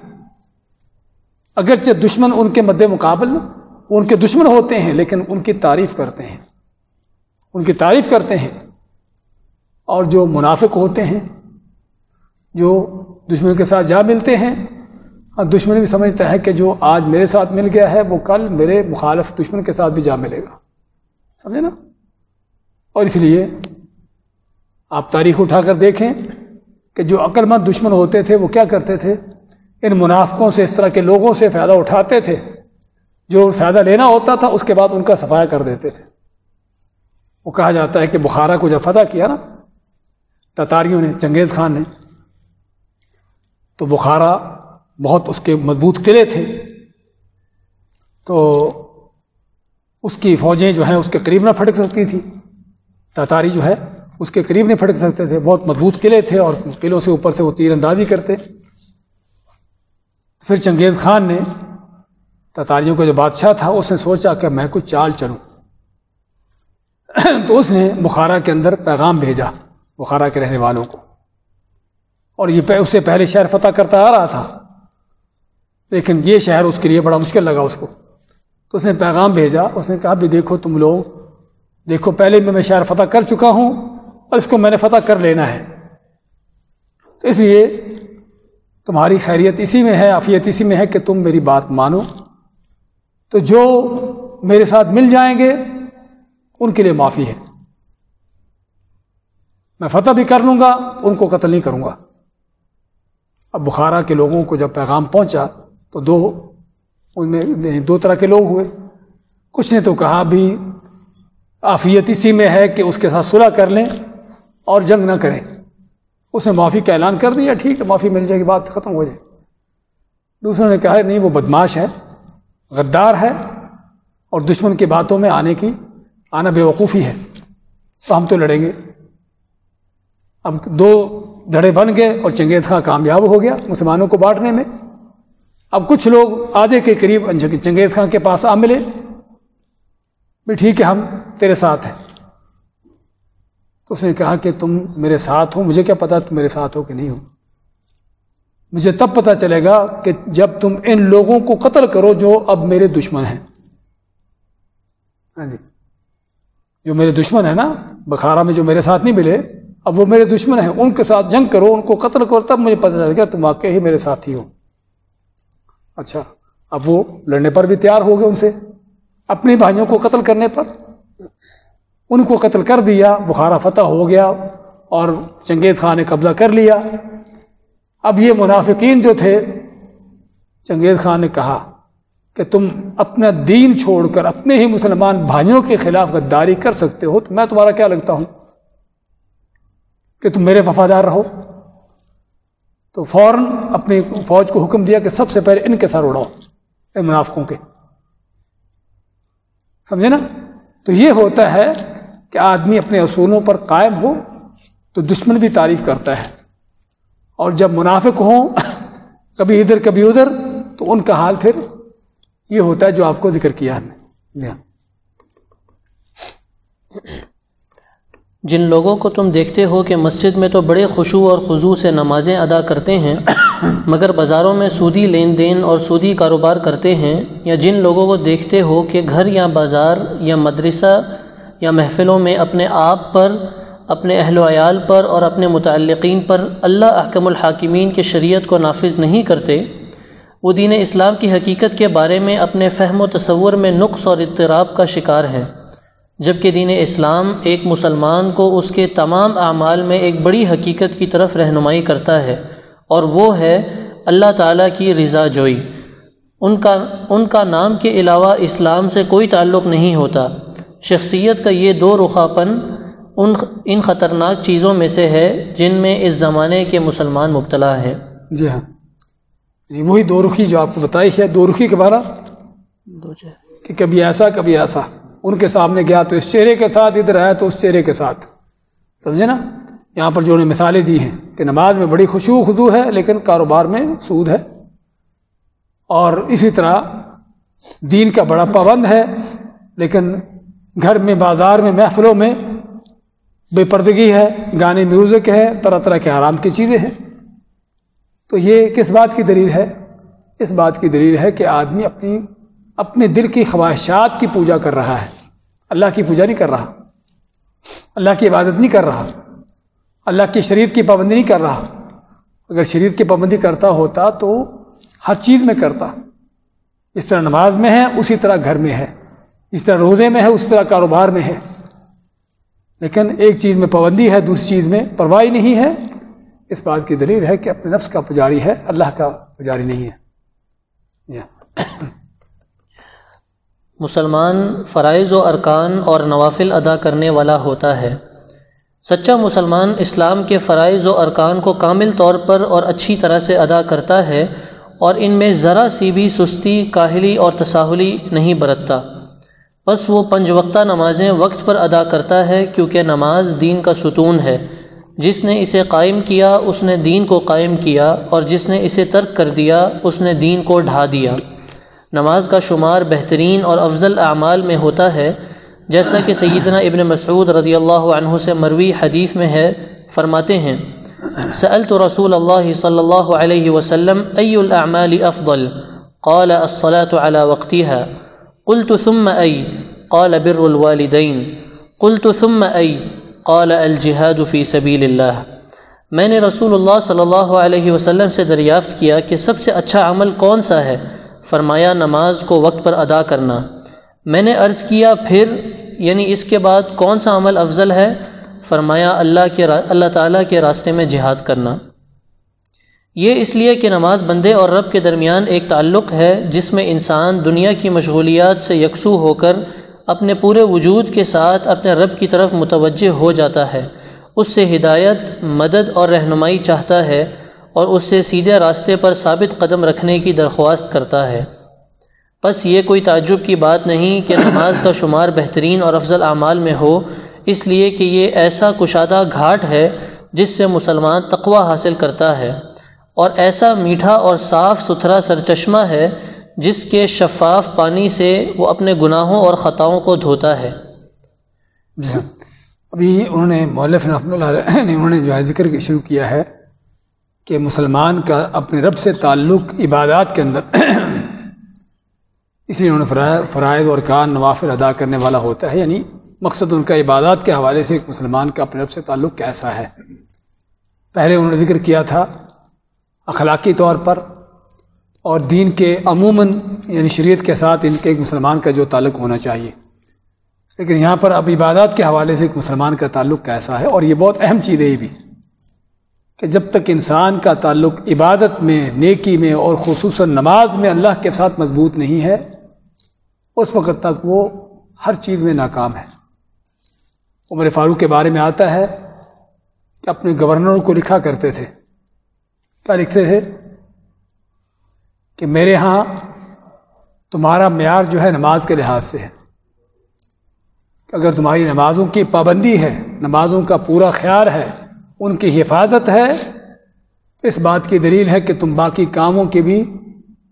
اگرچہ دشمن ان کے مد مقابل ان کے دشمن ہوتے ہیں، لیکن ان کی تعریف کرتے ہیں۔ ان کی تعریف کرتے ہیں۔ اور جو منافق ہوتے ہیں، جو دشمن کے ساتھ جا ملتے ہیں، اور دشمن بھی سمجھتا ہے کہ جو آج میرے ساتھ مل گیا ہے، وہ کل میرے مخالف دشمن کے ساتھ بھی جا ملے گا۔ سمجھے نا؟ اور اس لیے آپ تاریخ اٹھا کر دیکھیں۔ کہ جو عقل مند دشمن ہوتے تھے، وہ کیا کرتے تھے؟ ان منافقوں سے، اس طرح کے لوگوں سے فائدہ اٹھاتے تھے۔ جو فائدہ لینا ہوتا تھا، اس کے بعد ان کا صفایا کر دیتے تھے۔ وہ کہا جاتا ہے کہ بخارا کو جب فتح کیا نا تتاریوں نے، چنگیز خان نے، تو بخارا بہت اس کے مضبوط قلعے تھے۔ تو اس کی فوجیں جو ہیں، اس کے قریب نہ پھٹک سکتی تھیں۔ تاتاری جو ہے اس کے قریب نہیں پھٹک سکتے تھے، بہت مضبوط قلعے تھے اور قلعوں سے اوپر سے وہ تیر اندازی کرتے۔ پھر چنگیز خان نے تاتاریوں کا جو بادشاہ تھا، اس نے سوچا کہ میں کچھ چال چلوں۔ تو اس نے بخارا کے اندر پیغام بھیجا، بخارا کے رہنے والوں کو۔ اور یہ اس سے پہلے شہر فتح کرتا آ رہا تھا، لیکن یہ شہر اس کے لیے بڑا مشکل لگا اس کو۔ تو اس نے پیغام بھیجا، اس نے کہا بھی دیکھو تم لوگ، دیکھو پہلے میں میں شہر فتح کر چکا ہوں اور اس کو میں نے فتح کر لینا ہے۔ تو اس لیے تمہاری خیریت اسی میں ہے، عافیت اسی میں ہے کہ تم میری بات مانو۔ تو جو میرے ساتھ مل جائیں گے، ان کے لیے معافی ہے۔ میں فتح بھی کر لوں گا، ان کو قتل نہیں کروں گا۔ اب بخارا کے لوگوں کو جب پیغام پہنچا، تو دو، ان میں یعنی دو طرح کے لوگ ہوئے۔ کچھ نے تو کہا بھی آفیت اسی میں ہے کہ اس کے ساتھ صلح کر لیں۔ اور جنگ نہ کریں۔ اس نے معافی کا اعلان کر دیا، ٹھیک ہے، معافی مل جائے گی، بات ختم ہو جائے۔ دوسروں نے کہا، نہیں، وہ بدماش ہے، غدار ہے، اور دشمن کی باتوں میں آنے کی، آنا بے وقوفی ہے۔ تو ہم تو لڑیں گے۔ اب دو دھڑے بن گئے اور چنگیز خاں کامیاب ہو گیا مسلمانوں کو بانٹنے میں۔ اب کچھ لوگ آدھے کے قریب چنگیز خان کے پاس آ ملے۔ بھی ٹھیک ہے، ہم تیرے ساتھ ہیں۔ تو اس نے کہا کہ تم میرے ساتھ ہو، مجھے کیا پتا تم میرے ساتھ ہو کہ نہیں ہو؟ مجھے تب پتا چلے گا کہ جب تم ان لوگوں کو قتل کرو جو اب میرے دشمن ہیں۔ ہاں جی۔ جو میرے دشمن ہیں نا، بخارا میں جو میرے ساتھ نہیں ملے، اب وہ میرے دشمن ہیں، ان کے ساتھ جنگ کرو، ان کو قتل کرو، تب مجھے پتہ چلے گا تم واقعی ہی میرے ساتھ ہی ہو۔ اچھا اب وہ لڑنے پر بھی تیار ہو گئے ان سے اپنے بھائیوں کو قتل کرنے پر۔ ان کو قتل کر دیا، بخارا فتح ہو گیا اور چنگیز خان نے قبضہ کر لیا۔ اب یہ منافقین جو تھے، چنگیز خان نے کہا کہ تم اپنا دین چھوڑ کر اپنے ہی مسلمان بھائیوں کے خلاف غداری کر سکتے ہو، تو میں تمہارا کیا لگتا ہوں؟ کہ تم میرے وفادار رہو۔ تو فوراً اپنی فوج کو حکم دیا کہ سب سے پہلے ان کے سر اڑاؤ ان منافقوں کے۔ سمجھے نا؟ تو یہ ہوتا ہے کہ آدمی اپنے اصولوں پر قائم ہو تو دشمن بھی تعریف کرتا ہے۔ اور جب منافق ہوں، [laughs] کبھی ادھر کبھی ادھر، تو ان کا حال پھر یہ ہوتا ہے جو آپ کو ذکر کیا ہم نے جی ہاں۔ جن لوگوں کو تم دیکھتے ہو کہ مسجد میں تو بڑے خوشو اور خضو سے نمازیں ادا کرتے ہیں، [coughs] مگر بازاروں میں سودی لین دین اور سودی کاروبار کرتے ہیں، یا جن لوگوں کو دیکھتے ہو کہ گھر یا بازار یا مدرسہ یا محفلوں میں اپنے آپ پر، اپنے اہل و عیال پر اور اپنے متعلقین پر اللہ احکم الحاکمین کے شریعت کو نافذ نہیں کرتے، وہ دین اسلام کی حقیقت کے بارے میں اپنے فہم و تصور میں نقص اور اضطراب کا شکار ہے۔ جبکہ دین اسلام ایک مسلمان کو اس کے تمام اعمال میں ایک بڑی حقیقت کی طرف رہنمائی کرتا ہے اور وہ ہے اللہ تعالیٰ کی رضا جوئی۔ ان کا ان کا نام کے علاوہ اسلام سے کوئی تعلق نہیں ہوتا۔ شخصیت کا یہ دو رخاپن ان ان خطرناک چیزوں میں سے ہے جن میں اس زمانے کے مسلمان مبتلا ہے۔ جی ہاں۔ یعنی وہی دو رخی جو آپ کو بتائی ہے دو رخی کے بارہ؟ کہ کبھی ایسا کبھی ایسا۔ ان کے سامنے گیا تو اس چہرے کے ساتھ ادھر آیا تو اس چہرے کے ساتھ۔ سمجھے نا؟ یہاں پر جو انہیں مثالیں دی ہیں کہ نماز میں بڑی خوشو خدو ہے لیکن کاروبار میں سود ہے۔ اور اسی طرح دین کا بڑا پابند ہے لیکن گھر میں، بازار میں، محفلوں میں بے پردگی ہے، گانے، میوزک ہے، طرح طرح کے آرام کی چیزیں ہیں۔ تو یہ کس بات کی دلیل ہے؟ اس بات کی دلیل ہے کہ آدمی اپنی، اپنے دل کی خواہشات کی پوجا کر رہا ہے۔ اللہ کی پوجا نہیں کر رہا۔ اللہ کی عبادت نہیں کر رہا۔ اللہ کی شریعت کی پابندی نہیں کر رہا۔ اگر شریعت کی پابندی کرتا ہوتا تو ہر چیز میں کرتا۔ اس طرح نماز میں ہے، اسی طرح گھر میں ہے۔ اس طرح روزے میں ہے اسی طرح کاروبار میں ہے۔ لیکن ایک چیز میں پابندی ہے، دوسری چیز میں پرواہی نہیں ہے۔ اس بات کی دلیل ہے کہ اپنے نفس کا پجاری ہے، اللہ کا پجاری نہیں ہے۔ جی ہاں۔ مسلمان فرائض و ارکان اور نوافل ادا کرنے والا ہوتا ہے۔ سچا مسلمان اسلام کے فرائض و ارکان کو کامل طور پر اور اچھی طرح سے ادا کرتا ہے اور ان میں ذرا سی بھی سستی، کاہلی اور تساہلی نہیں برتتا۔ بس وہ پنج وقتہ نمازیں وقت پر ادا کرتا ہے کیونکہ نماز دین کا ستون ہے۔ جس نے اسے قائم کیا، اس نے دین کو قائم کیا، اور جس نے اسے ترک کر دیا، اس نے دین کو ڈھا دیا۔ نماز کا شمار بہترین اور افضل اعمال میں ہوتا ہے۔ جیسا کہ سیدنا ابن مسعود رضی اللہ عنہ سے مروی حدیث میں ہے، فرماتے ہیں، سألت رسول اللہ صلی اللہ علیہ وسلم ای الاعمال افضل قال، الصلاة على وقتها. قلت ثم ای قال بر الوالدین قلت ثم ای قال الجہاد فی سبیل اللہ میں نے رسول اللہ صلی اللہ علیہ وسلم سے دریافت کیا کہ سب سے اچھا عمل کون سا ہے؟ فرمایا، نماز کو وقت پر ادا کرنا۔ میں نے عرض کیا، پھر یعنی اس کے بعد کون سا عمل افضل ہے؟ فرمایا، اللہ کے اللہ تعالیٰ کے راستے میں جہاد کرنا۔ یہ اس لیے کہ نماز بندے اور رب کے درمیان ایک تعلق ہے جس میں انسان دنیا کی مشغولیات سے یکسو ہو کر اپنے پورے وجود کے ساتھ اپنے رب کی طرف متوجہ ہو جاتا ہے۔ اس سے ہدایت، مدد اور رہنمائی چاہتا ہے اور اس سے سیدھے راستے پر ثابت قدم رکھنے کی درخواست کرتا ہے۔ بس یہ کوئی تعجب کی بات نہیں کہ نماز کا شمار بہترین اور افضل اعمال میں ہو، اس لیے کہ یہ ایسا کشادہ گھاٹ ہے جس سے مسلمان تقوی حاصل کرتا ہے۔ اور ایسا میٹھا اور صاف ستھرا سرچشمہ ہے جس کے شفاف پانی سے وہ اپنے گناہوں اور خطاؤں کو دھوتا ہے۔ جی ابھی انہوں نے مولف رحمۃ اللہ علیہ نے انہوں نے جو ہے ذکر شروع کیا ہے کہ مسلمان کا اپنے رب سے تعلق عبادات کے اندر [clears throat] اس لیے انہوں نے فرائض اور کان نوافل ادا کرنے والا ہوتا ہے یعنی مقصد ان کا عبادات کے حوالے سے ایک مسلمان کا اپنے رب سے تعلق کیسا ہے۔ پہلے انہوں نے ذکر کیا تھا اخلاقی طور پر اور دین کے عموماً یعنی شریعت کے ساتھ ان کے ایک مسلمان کا جو تعلق ہونا چاہیے۔ لیکن یہاں پر اب عبادات کے حوالے سے ایک مسلمان کا تعلق کیسا ہے اور یہ بہت اہم چیز ہے یہ بھی کہ جب تک انسان کا تعلق عبادت میں، نیکی میں اور خصوصاً نماز میں اللہ کے ساتھ مضبوط نہیں ہے، اس وقت تک وہ ہر چیز میں ناکام ہے۔ عمر فاروق کے بارے میں آتا ہے کہ اپنے گورنروں کو لکھا کرتے تھے۔ کیا لکھتے تھے کہ میرے ہاں تمہارا معیار جو ہے نماز کے لحاظ سے ہے۔ اگر تمہاری نمازوں کی پابندی ہے، نمازوں کا پورا خیال ہے، ان کی حفاظت ہے، تو اس بات کی دلیل ہے کہ تم باقی کاموں کی بھی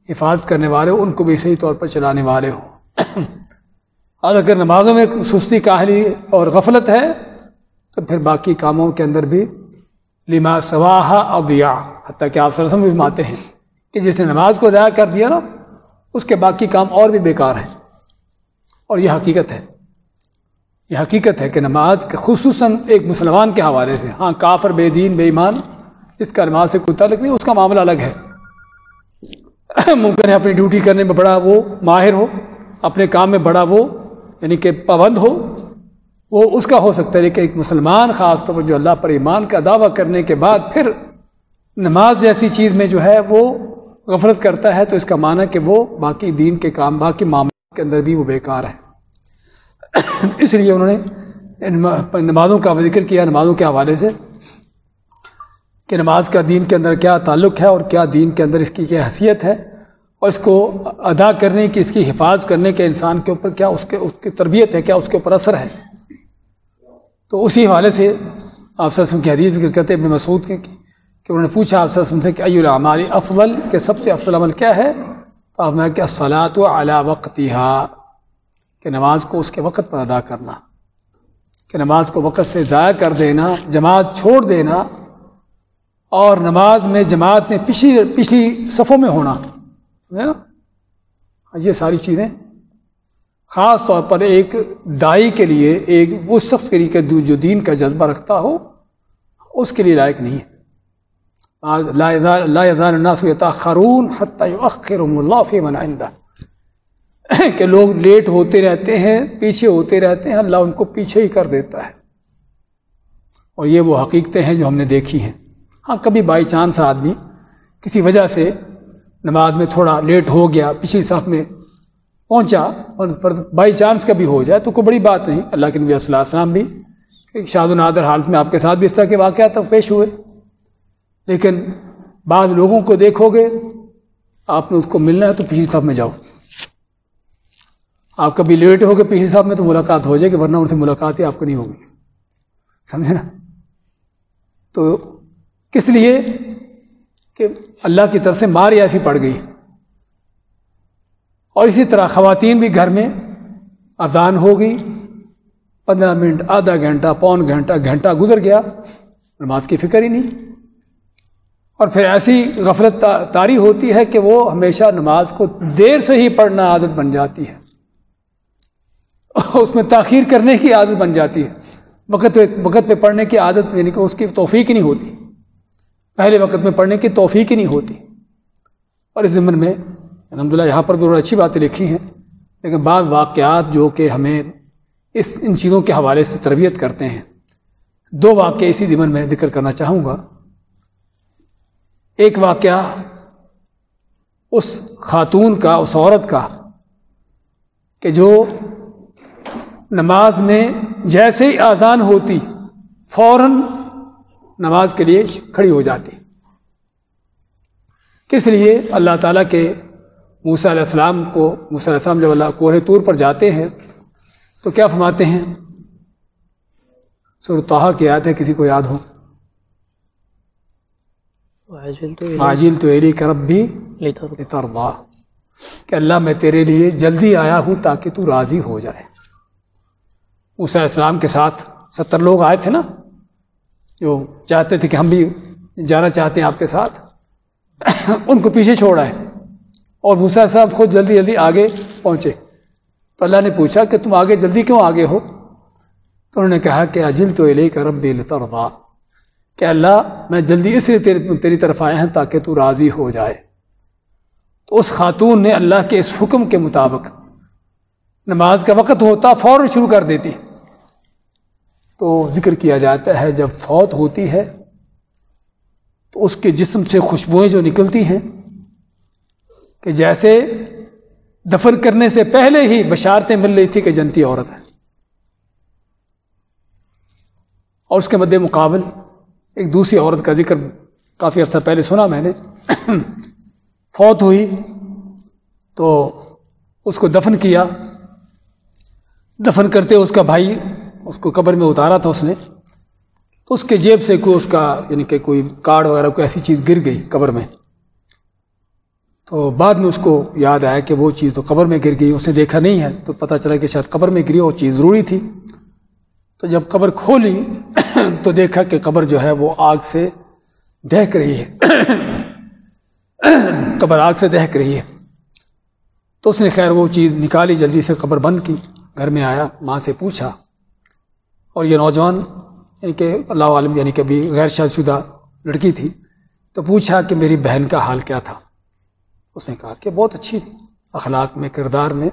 حفاظت کرنے والے ہو، ان کو بھی صحیح طور پر چلانے والے ہو۔ اور اگر نمازوں میں سستی کاہلی اور غفلت ہے، تو پھر باقی کاموں کے اندر بھی لما سواہا ادیا حتیٰ کہ آپ سرسم بھی ماتے ہیں کہ جس نے نماز کو ضائع کر دیا نا، اس کے باقی کام اور بھی بیکار ہیں۔ اور یہ حقیقت ہے۔ یہ حقیقت ہے کہ نماز کے خصوصاً ایک مسلمان کے حوالے سے ہاں کافر، بے دین، بے ایمان، اس کا نماز سے کوئی تعلق نہیں، اس کا معاملہ الگ ہے۔ [coughs] ممکن ہے اپنی ڈیوٹی کرنے میں بڑا وہ ماہر ہو، اپنے کام میں بڑا وہ یعنی کہ پابند ہو وہ اس کا ہو سکتا ہے کہ ایک مسلمان خاص طور پر جو اللہ پر ایمان کا دعویٰ کرنے کے بعد پھر نماز جیسی چیز میں جو ہے وہ غفلت کرتا ہے تو اس کا معنی کہ وہ باقی دین کے کام، باقی معاملات کے اندر بھی وہ بیکار ہے۔ اس لیے انہوں نے نمازوں کا ذکر کیا، نمازوں کے حوالے سے کہ نماز کا دین کے اندر کیا تعلق ہے اور کیا دین کے اندر اس کی کیا حیثیت ہے اور اس کو ادا کرنے کی، اس کی حفاظت کرنے کے انسان کے اوپر کیا اس کے، اس کی تربیت ہے، کیا اس کے اوپر اثر ہے۔ تو اسی حوالے سے آپ وسلم کی حدیث ذکر کرتے ابن مسعود کے کہ انہوں نے پوچھا آپ وسلم سے کہ العمال افضل کہ سب سے افضل عمل کیا ہے؟ تو آپ میں کیا صلاحت و اعلیٰ وقت کہ نماز کو اس کے وقت پر ادا کرنا، کہ نماز کو وقت سے ضائع کر دینا، جماعت چھوڑ دینا، اور نماز میں جماعت میں پچھلی پچھلی صفوں میں ہونا نا؟ یہ ساری چیزیں خاص طور پر ایک دائی کے لیے، ایک وہ شخص کے لیے جو دین کا جذبہ رکھتا ہو، اس کے لیے لائق نہیں ہے۔ خرون اللہ منائندہ [coughs] کہ لوگ لیٹ ہوتے رہتے ہیں، پیچھے ہوتے رہتے ہیں، اللہ ان کو پیچھے ہی کر دیتا ہے۔ اور یہ وہ حقیقتیں ہیں جو ہم نے دیکھی ہیں۔ ہاں کبھی بائی چانس آدمی کسی وجہ سے نماز میں تھوڑا لیٹ ہو گیا، پچھلی صف میں پہنچا اور بائی چانس کا بھی ہو جائے تو کوئی بڑی بات نہیں۔ اللہ کے نبی صلی اللہ علیہ وسلم بھی شاد و نادر حالت میں آپ کے ساتھ بھی اس طرح کے واقعات پیش ہوئے۔ لیکن بعض لوگوں کو دیکھو گے، آپ نے اس کو ملنا ہے تو پچھلی صف میں جاؤ۔ آپ کبھی لیٹ ہو گئے پچھلی صاحب میں تو ملاقات ہو جائے گی، ورنہ ان سے ملاقات ہی آپ کو نہیں ہوگی۔ سمجھے نا؟ تو کس لیے کہ اللہ کی طرف سے مار ایسی پڑ گئی۔ اور اسی طرح خواتین بھی گھر میں اذان ہو گئی، پندرہ منٹ، آدھا گھنٹہ، پون گھنٹہ گھنٹہ گزر گیا، نماز کی فکر ہی نہیں۔ اور پھر ایسی غفلت تاری ہوتی ہے کہ وہ ہمیشہ نماز کو دیر سے ہی پڑھنا عادت بن جاتی ہے۔ اس میں تاخیر کرنے کی عادت بن جاتی ہے۔ وقت وقت پہ پڑھنے کی عادت یعنی کہ اس کی توفیق ہی نہیں ہوتی۔ پہلے وقت میں پڑھنے کی توفیق ہی نہیں ہوتی۔ اور اس ضمن میں الحمد للہ یہاں پر بھی اچھی باتیں لکھی ہیں، لیکن بعض واقعات جو کہ ہمیں اس، ان چیزوں کے حوالے سے تربیت کرتے ہیں۔ دو واقعے اسی ضمن میں ذکر کرنا چاہوں گا۔ ایک واقعہ اس خاتون کا، اس عورت کا، کہ جو نماز میں جیسے ہی آزان ہوتی، فوراً نماز کے لیے کھڑی ہو جاتی۔ کس لیے؟ اللہ تعالیٰ کے موسیٰ علیہ السلام کو موسیٰ علیہ السلام جب اللہ کوہ طور پر جاتے ہیں تو کیا فرماتے ہیں؟ سرتحا کی یاد ہے کسی کو یاد ہو؟ عاجل تو ایری کرب بھی کہ اللہ میں تیرے لیے جلدی آیا ہوں تاکہ تو راضی ہو جائے۔ علیہ السلام کے ساتھ ستر لوگ آئے تھے نا جو چاہتے تھے کہ ہم بھی جانا چاہتے ہیں آپ کے ساتھ [coughs] ان کو پیچھے چھوڑا ہے۔ اور موسیٰ صاحب خود جلدی جلدی آگے پہنچے۔ تو اللہ نے پوچھا کہ تم آگے جلدی کیوں آگے ہو؟ تو انہوں نے کہا کہ اجل تو علیہ کا رب کہ اللہ، میں جلدی اس لیے تیری طرف آیا ہوں تاکہ تو راضی ہو جائے۔ تو اس خاتون نے اللہ کے اس حکم کے مطابق نماز کا وقت ہوتا فوراً شروع کر دیتی۔ تو ذکر کیا جاتا ہے، جب فوت ہوتی ہے تو اس کے جسم سے خوشبوئیں جو نکلتی ہیں کہ جیسے دفن کرنے سے پہلے ہی بشارتیں مل رہی تھی کہ جنتی عورت ہے۔ اور اس کے مد مقابل ایک دوسری عورت کا ذکر کافی عرصہ پہلے سنا میں نے۔ فوت ہوئی تو اس کو دفن کیا۔ دفن کرتے اس کا بھائی اس کو قبر میں اتارا تھا اس نے۔ تو اس کے جیب سے کوئی اس کا یعنی کہ کوئی کارڈ وغیرہ کوئی ایسی چیز گر گئی قبر میں۔ تو بعد میں اس کو یاد آیا کہ وہ چیز تو قبر میں گر گئی اس نے دیکھا نہیں ہے، تو پتہ چلا کہ شاید قبر میں گری وہ چیز ضروری تھی۔ تو جب قبر کھولی [clears throat] تو دیکھا کہ قبر جو ہے وہ آگ سے دہک رہی ہے۔ [clears throat] قبر آگ سے دہک رہی ہے۔ تو اس نے خیر وہ چیز نکالی، جلدی سے قبر بند کی، گھر میں آیا، ماں سے پوچھا۔ اور یہ نوجوان یعنی کہ اللہ عالم یعنی کہ ابھی غیر شاد شدہ لڑکی تھی، تو پوچھا کہ میری بہن کا حال کیا تھا۔ اس نے کہا کہ بہت اچھی تھی۔ اخلاق میں، کردار میں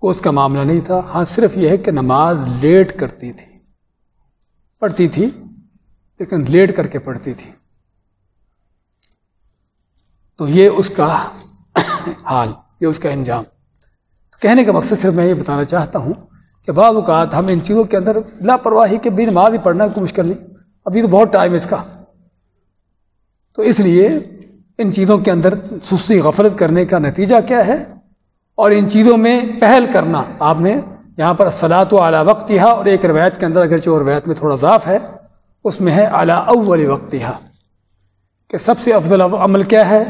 کوئی اس کا معاملہ نہیں تھا۔ ہاں صرف یہ ہے کہ نماز لیٹ کرتی تھی۔ پڑھتی تھی، لیکن لیٹ کر کے پڑھتی تھی۔ تو یہ اس کا حال، یہ اس کا انجام۔ کہنے کا مقصد صرف میں یہ بتانا چاہتا ہوں کہ بعض اوقات ہم ان چیزوں کے اندر لاپرواہی کے بھی نماز ہی پڑھنا کوئی مشکل نہیں۔ ابھی تو بہت ٹائم ہے اس کا۔ تو اس لیے ان چیزوں کے اندر سستی غفلت کرنے کا نتیجہ کیا ہے؟ اور ان چیزوں میں پہل کرنا۔ آپ نے یہاں پر صلاحت و اعلیٰ وقت یہاں اور ایک روایت کے اندر اگرچہ اور روایت میں تھوڑا ضعف ہے، اس میں ہے اعلیٰ اول وقت یہاں کہ سب سے افضل عمل کیا ہے؟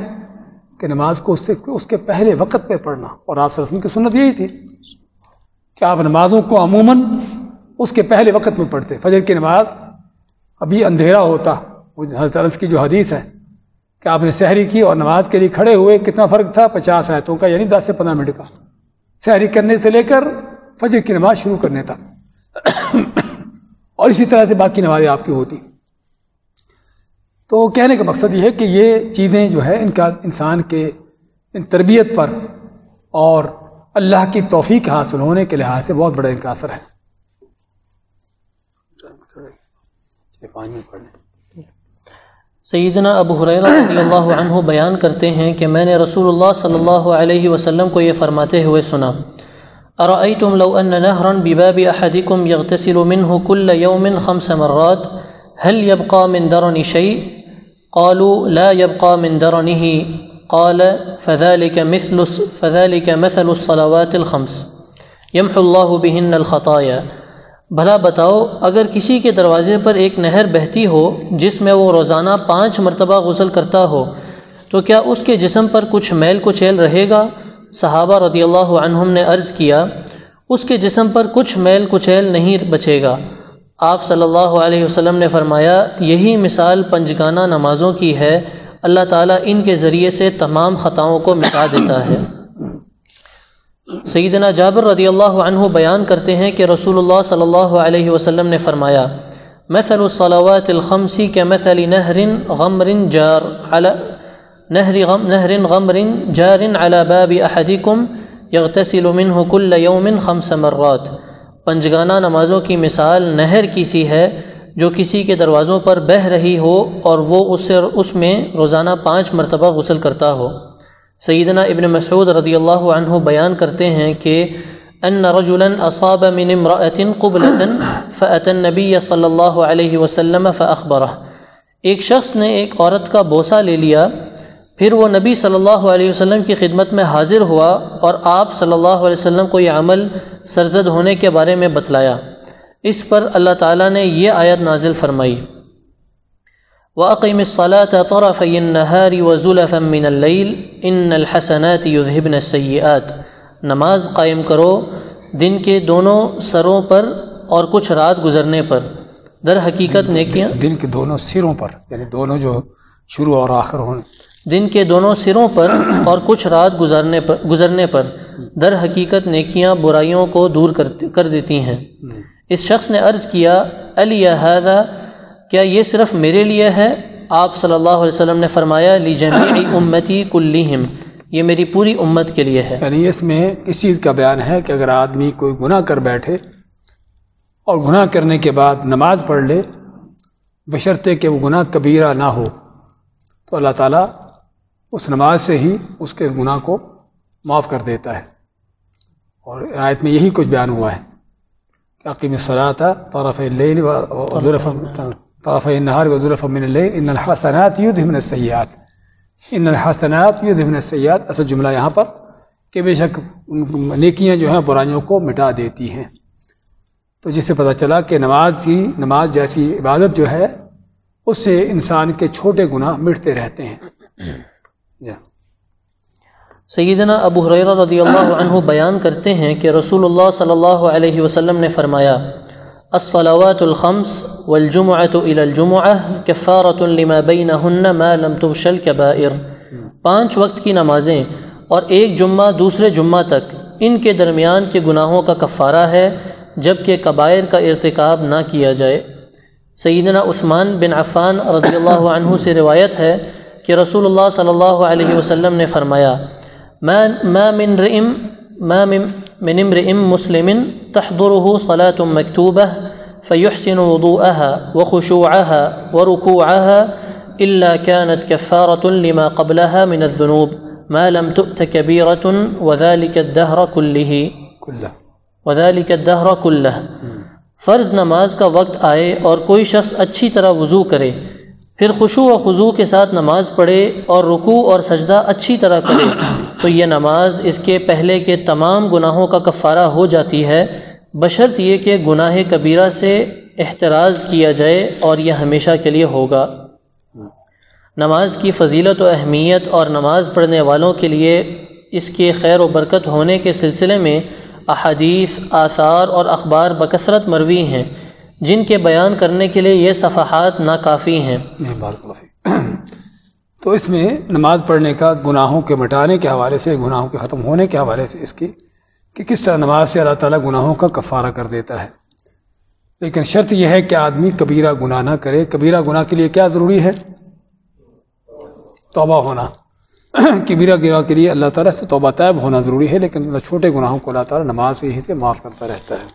کہ نماز کو اس سے اس کے پہلے وقت پہ پڑھنا۔ اور آپ رسم کی سنت یہی تھی کہ آپ نمازوں کو عموماً اس کے پہلے وقت میں پڑھتے۔ فجر کی نماز ابھی اندھیرا ہوتا۔ حضرت کی جو حدیث ہے کہ آپ نے سحری کی اور نماز کے لیے کھڑے ہوئے، کتنا فرق تھا؟ پچاس آیتوں کا یعنی دس سے پندرہ منٹ کا۔ سحری کرنے سے لے کر فجر کی نماز شروع کرنے تک۔ اور اسی طرح سے باقی نمازیں آپ کی ہوتی۔ تو کہنے کا مقصد یہ ہے کہ یہ چیزیں جو ہے ان کا انسان کے، ان تربیت پر اور اللہ کی توفیق حاصل ہونے کے لحاظ سے بہت بڑا ان کا اثر ہے سیدنا ابو حریرہ رضی اللہ عنہ بیان کرتے ہیں کہ میں نے رسول اللہ صلی اللہ علیہ وسلم کو یہ فرماتے ہوئے سنا ارأيتم لو أن نهرا بباب أحدكم يغتسل منه كل يوم خمس مرات، هل يبقى من درن شيء قالوا لا يبقى من درنه، قال فذلك مثل فذلك مثل الصلوات الخمس يمحو الله بهن الخطايا بھلا بتاؤ، اگر کسی کے دروازے پر ایک نہر بہتی ہو، جس میں وہ روزانہ پانچ مرتبہ غسل کرتا ہو، تو کیا اس کے جسم پر کچھ میل کچیل رہے گا؟ صحابہ رضی اللہ عنہم نے عرض کیا، اس کے جسم پر کچھ میل کچیل نہیں بچے گا۔ آپ صلی اللہ علیہ وسلم نے فرمایا، یہی مثال پنجگانہ نمازوں کی ہے۔ اللہ تعالیٰ ان کے ذریعے سے تمام خطاؤں کو مٹا دیتا ہے۔ سیدنا جابر رضی اللہ عنہ بیان کرتے ہیں کہ رسول اللہ صلی اللہ علیہ وسلم نے فرمایا، مثل الصلوات الخمسی کے مثل نہر غمر جار على نہر غم نہر غمر جار على باب احدكم يغتسل منه كل يوم خمس مرات۔ پنجگانہ نمازوں کی مثال نہر کی سی ہے، جو کسی کے دروازوں پر بہہ رہی ہو اور وہ اس سے، اس میں روزانہ پانچ مرتبہ غسل کرتا ہو۔ سیدنا ابن مسعود رضی اللہ عنہ بیان کرتے ہیں کہ ان رجلا اصاب من امرأة قبلة فأتى النبي صلی اللہ علیہ وسلم فأخبره. ایک شخص نے ایک عورت کا بوسہ لے لیا، پھر وہ نبی صلی اللہ علیہ وسلم کی خدمت میں حاضر ہوا اور آپ صلی اللہ علیہ وسلم کو یہ عمل سرزد ہونے کے بارے میں بتلایا۔ اس پر اللہ تعالیٰ نے یہ آیت نازل فرمائی۔ وأقم الصلاة طرفي النهار وزلفا من الليل ان الحسنات يذهبن السيئات۔ نماز قائم کرو دن کے دونوں سروں پر اور کچھ رات گزرنے پر۔ در حقیقت نیکیاں۔ دن کے دونوں سروں پر یعنی دونوں جو شروع اور آخر ہونے دن کے دونوں سروں پر اور کچھ رات گزارنے پر گزرنے پر۔ در حقیقت نیکیاں برائیوں کو دور کر دیتی ہیں۔ اس شخص نے عرض کیا علی هذا کیا یہ صرف میرے لیے ہے؟ آپ صلی اللہ علیہ وسلم نے فرمایا، لی جمیع امتی کلہم. یہ میری پوری امت کے لیے ہے۔ یعنی اس میں اس چیز کا بیان ہے کہ اگر آدمی کوئی گناہ کر بیٹھے اور گناہ کرنے کے بعد نماز پڑھ لے، بشرطے کہ وہ گناہ کبیرہ نہ ہو، تو اللہ تعالیٰ اس نماز سے ہی اس کے گناہ کو معاف کر دیتا ہے۔ اور آیت میں یہی کچھ بیان ہوا ہے کہ عقیم صلاح طرف اللیل طرف النہار و من ان الحسنات یذهبن السیئات ان الحسنات یذهبن السیئات اصل جملہ یہاں پر کہ بے شک نیکیاں جو ہیں برائیوں کو مٹا دیتی ہیں۔ تو جس سے پتہ چلا کہ نماز کی، نماز جیسی عبادت جو ہے، اس سے انسان کے چھوٹے گناہ مٹتے رہتے ہیں۔ جی ہاں۔ سیدنا ابو حریرہ رضی اللہ عنہ بیان کرتے ہیں کہ رسول اللہ صلی اللہ علیہ وسلم نے فرمایا الصلوات الخمس والجمعة الى الجمعة كفارة لما بينهن ما لم تغش الكبائر. پانچ وقت کی نمازیں اور ایک جمعہ دوسرے جمعہ تک، ان کے درمیان کے گناہوں کا کفارہ ہے جبکہ کبائر کا ارتکاب نہ کیا جائے۔ سیدنا عثمان بن عفان رضی اللہ عنہ سے روایت ہے کہ رسول اللہ صلی اللہ علیہ وسلم نے فرمایا، ما ما من رئم ما من من امرئ مسلم تحضره صلاة مكتوبة فيحسن وضوءها وخشوعها وركوعها إلا كانت كفارة لما قبلها من الذنوب ما لم تؤت كبيرة وذلك الدهر كله. كله. وذلك الدهر كله. فرض نماز کا وقت آئے اور کوئی شخص اچھی طرح وضو کرے پھر خوشو و خضو کے ساتھ نماز پڑھے اور رکوع اور سجدہ اچھی طرح کرے تو یہ نماز اس کے پہلے کے تمام گناہوں کا کفارہ ہو جاتی ہے۔ بشرط یہ کہ گناہ کبیرہ سے احتراز کیا جائے اور یہ ہمیشہ کے لیے ہوگا۔ نماز کی فضیلت و اہمیت اور نماز پڑھنے والوں کے لیے اس کے خیر و برکت ہونے کے سلسلے میں احادیث، آثار اور اخبار بکثرت مروی ہیں، جن کے بیان کرنے کے لیے یہ صفحات ناکافی ہیں۔ جی، تو اس میں نماز پڑھنے کا گناہوں کے مٹانے کے حوالے سے، گناہوں کے ختم ہونے کے حوالے سے اس کی کہ کس طرح نماز سے اللہ تعالیٰ گناہوں کا کفارہ کر دیتا ہے۔ لیکن شرط یہ ہے کہ آدمی کبیرہ گناہ نہ کرے۔ کبیرہ گناہ کے لیے کیا ضروری ہے؟ توبہ ہونا۔ کبیرہ گناہ کے لیے اللہ تعالیٰ سے توبہ طیب ہونا ضروری ہے، لیکن اللہ چھوٹے گناہوں کو اللہ تعالیٰ نماز ہی سے معاف کرتا رہتا ہے۔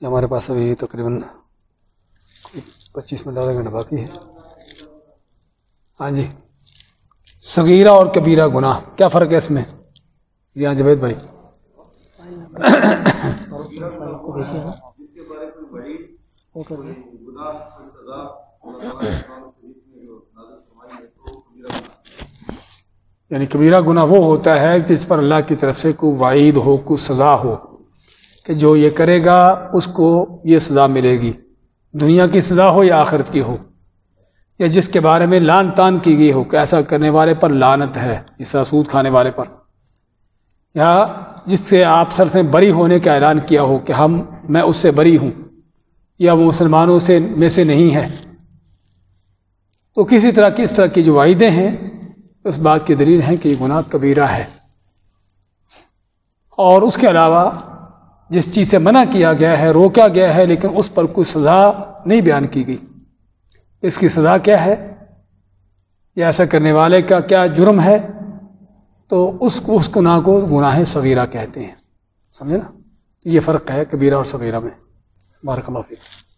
جی، ہمارے پاس ابھی تقریباً پچیس منٹ، آدھا گھنٹہ باقی ہے۔ ہاں جی صغیرہ اور کبیرہ گناہ، کیا فرق ہے اس میں؟ جی ہاں جوید بھائی۔ یعنی کبیرہ گناہ وہ ہوتا ہے جس پر اللہ کی طرف سے کوئی وعید ہو، کوئی سزا ہو کہ جو یہ کرے گا، اس کو یہ سزا ملے گی۔ دنیا کی سزا ہو یا آخرت کی ہو؟ یا جس کے بارے میں لان تان کی گئی ہو، کہ ایسا کرنے والے پر لانت ہے، جس طرح سود کھانے والے پر۔ یا جس سے آپ سر سے بری ہونے کا اعلان کیا ہو کہ ہم، میں اس سے بری ہوں، یا وہ مسلمانوں سے میں سے نہیں ہے۔ تو کسی طرح کی اس طرح کی جو وعدے ہیں، اس بات کی دلیل ہے کہ یہ گناہ کبیرہ ہے۔ اور اس کے علاوہ جس چیز سے منع کیا گیا ہے، روکا گیا ہے، لیکن اس پر کوئی سزا نہیں بیان کی گئی۔ اس کی سزا کیا ہے؟ یا ایسا کرنے والے کا کیا جرم ہے؟ تو اس اس گناہ کو گناہ صغیرہ کہتے ہیں۔ سمجھے نا؟ یہ فرق ہے کبیرہ اور صغیرہ میں۔ بارک اللہ فیک۔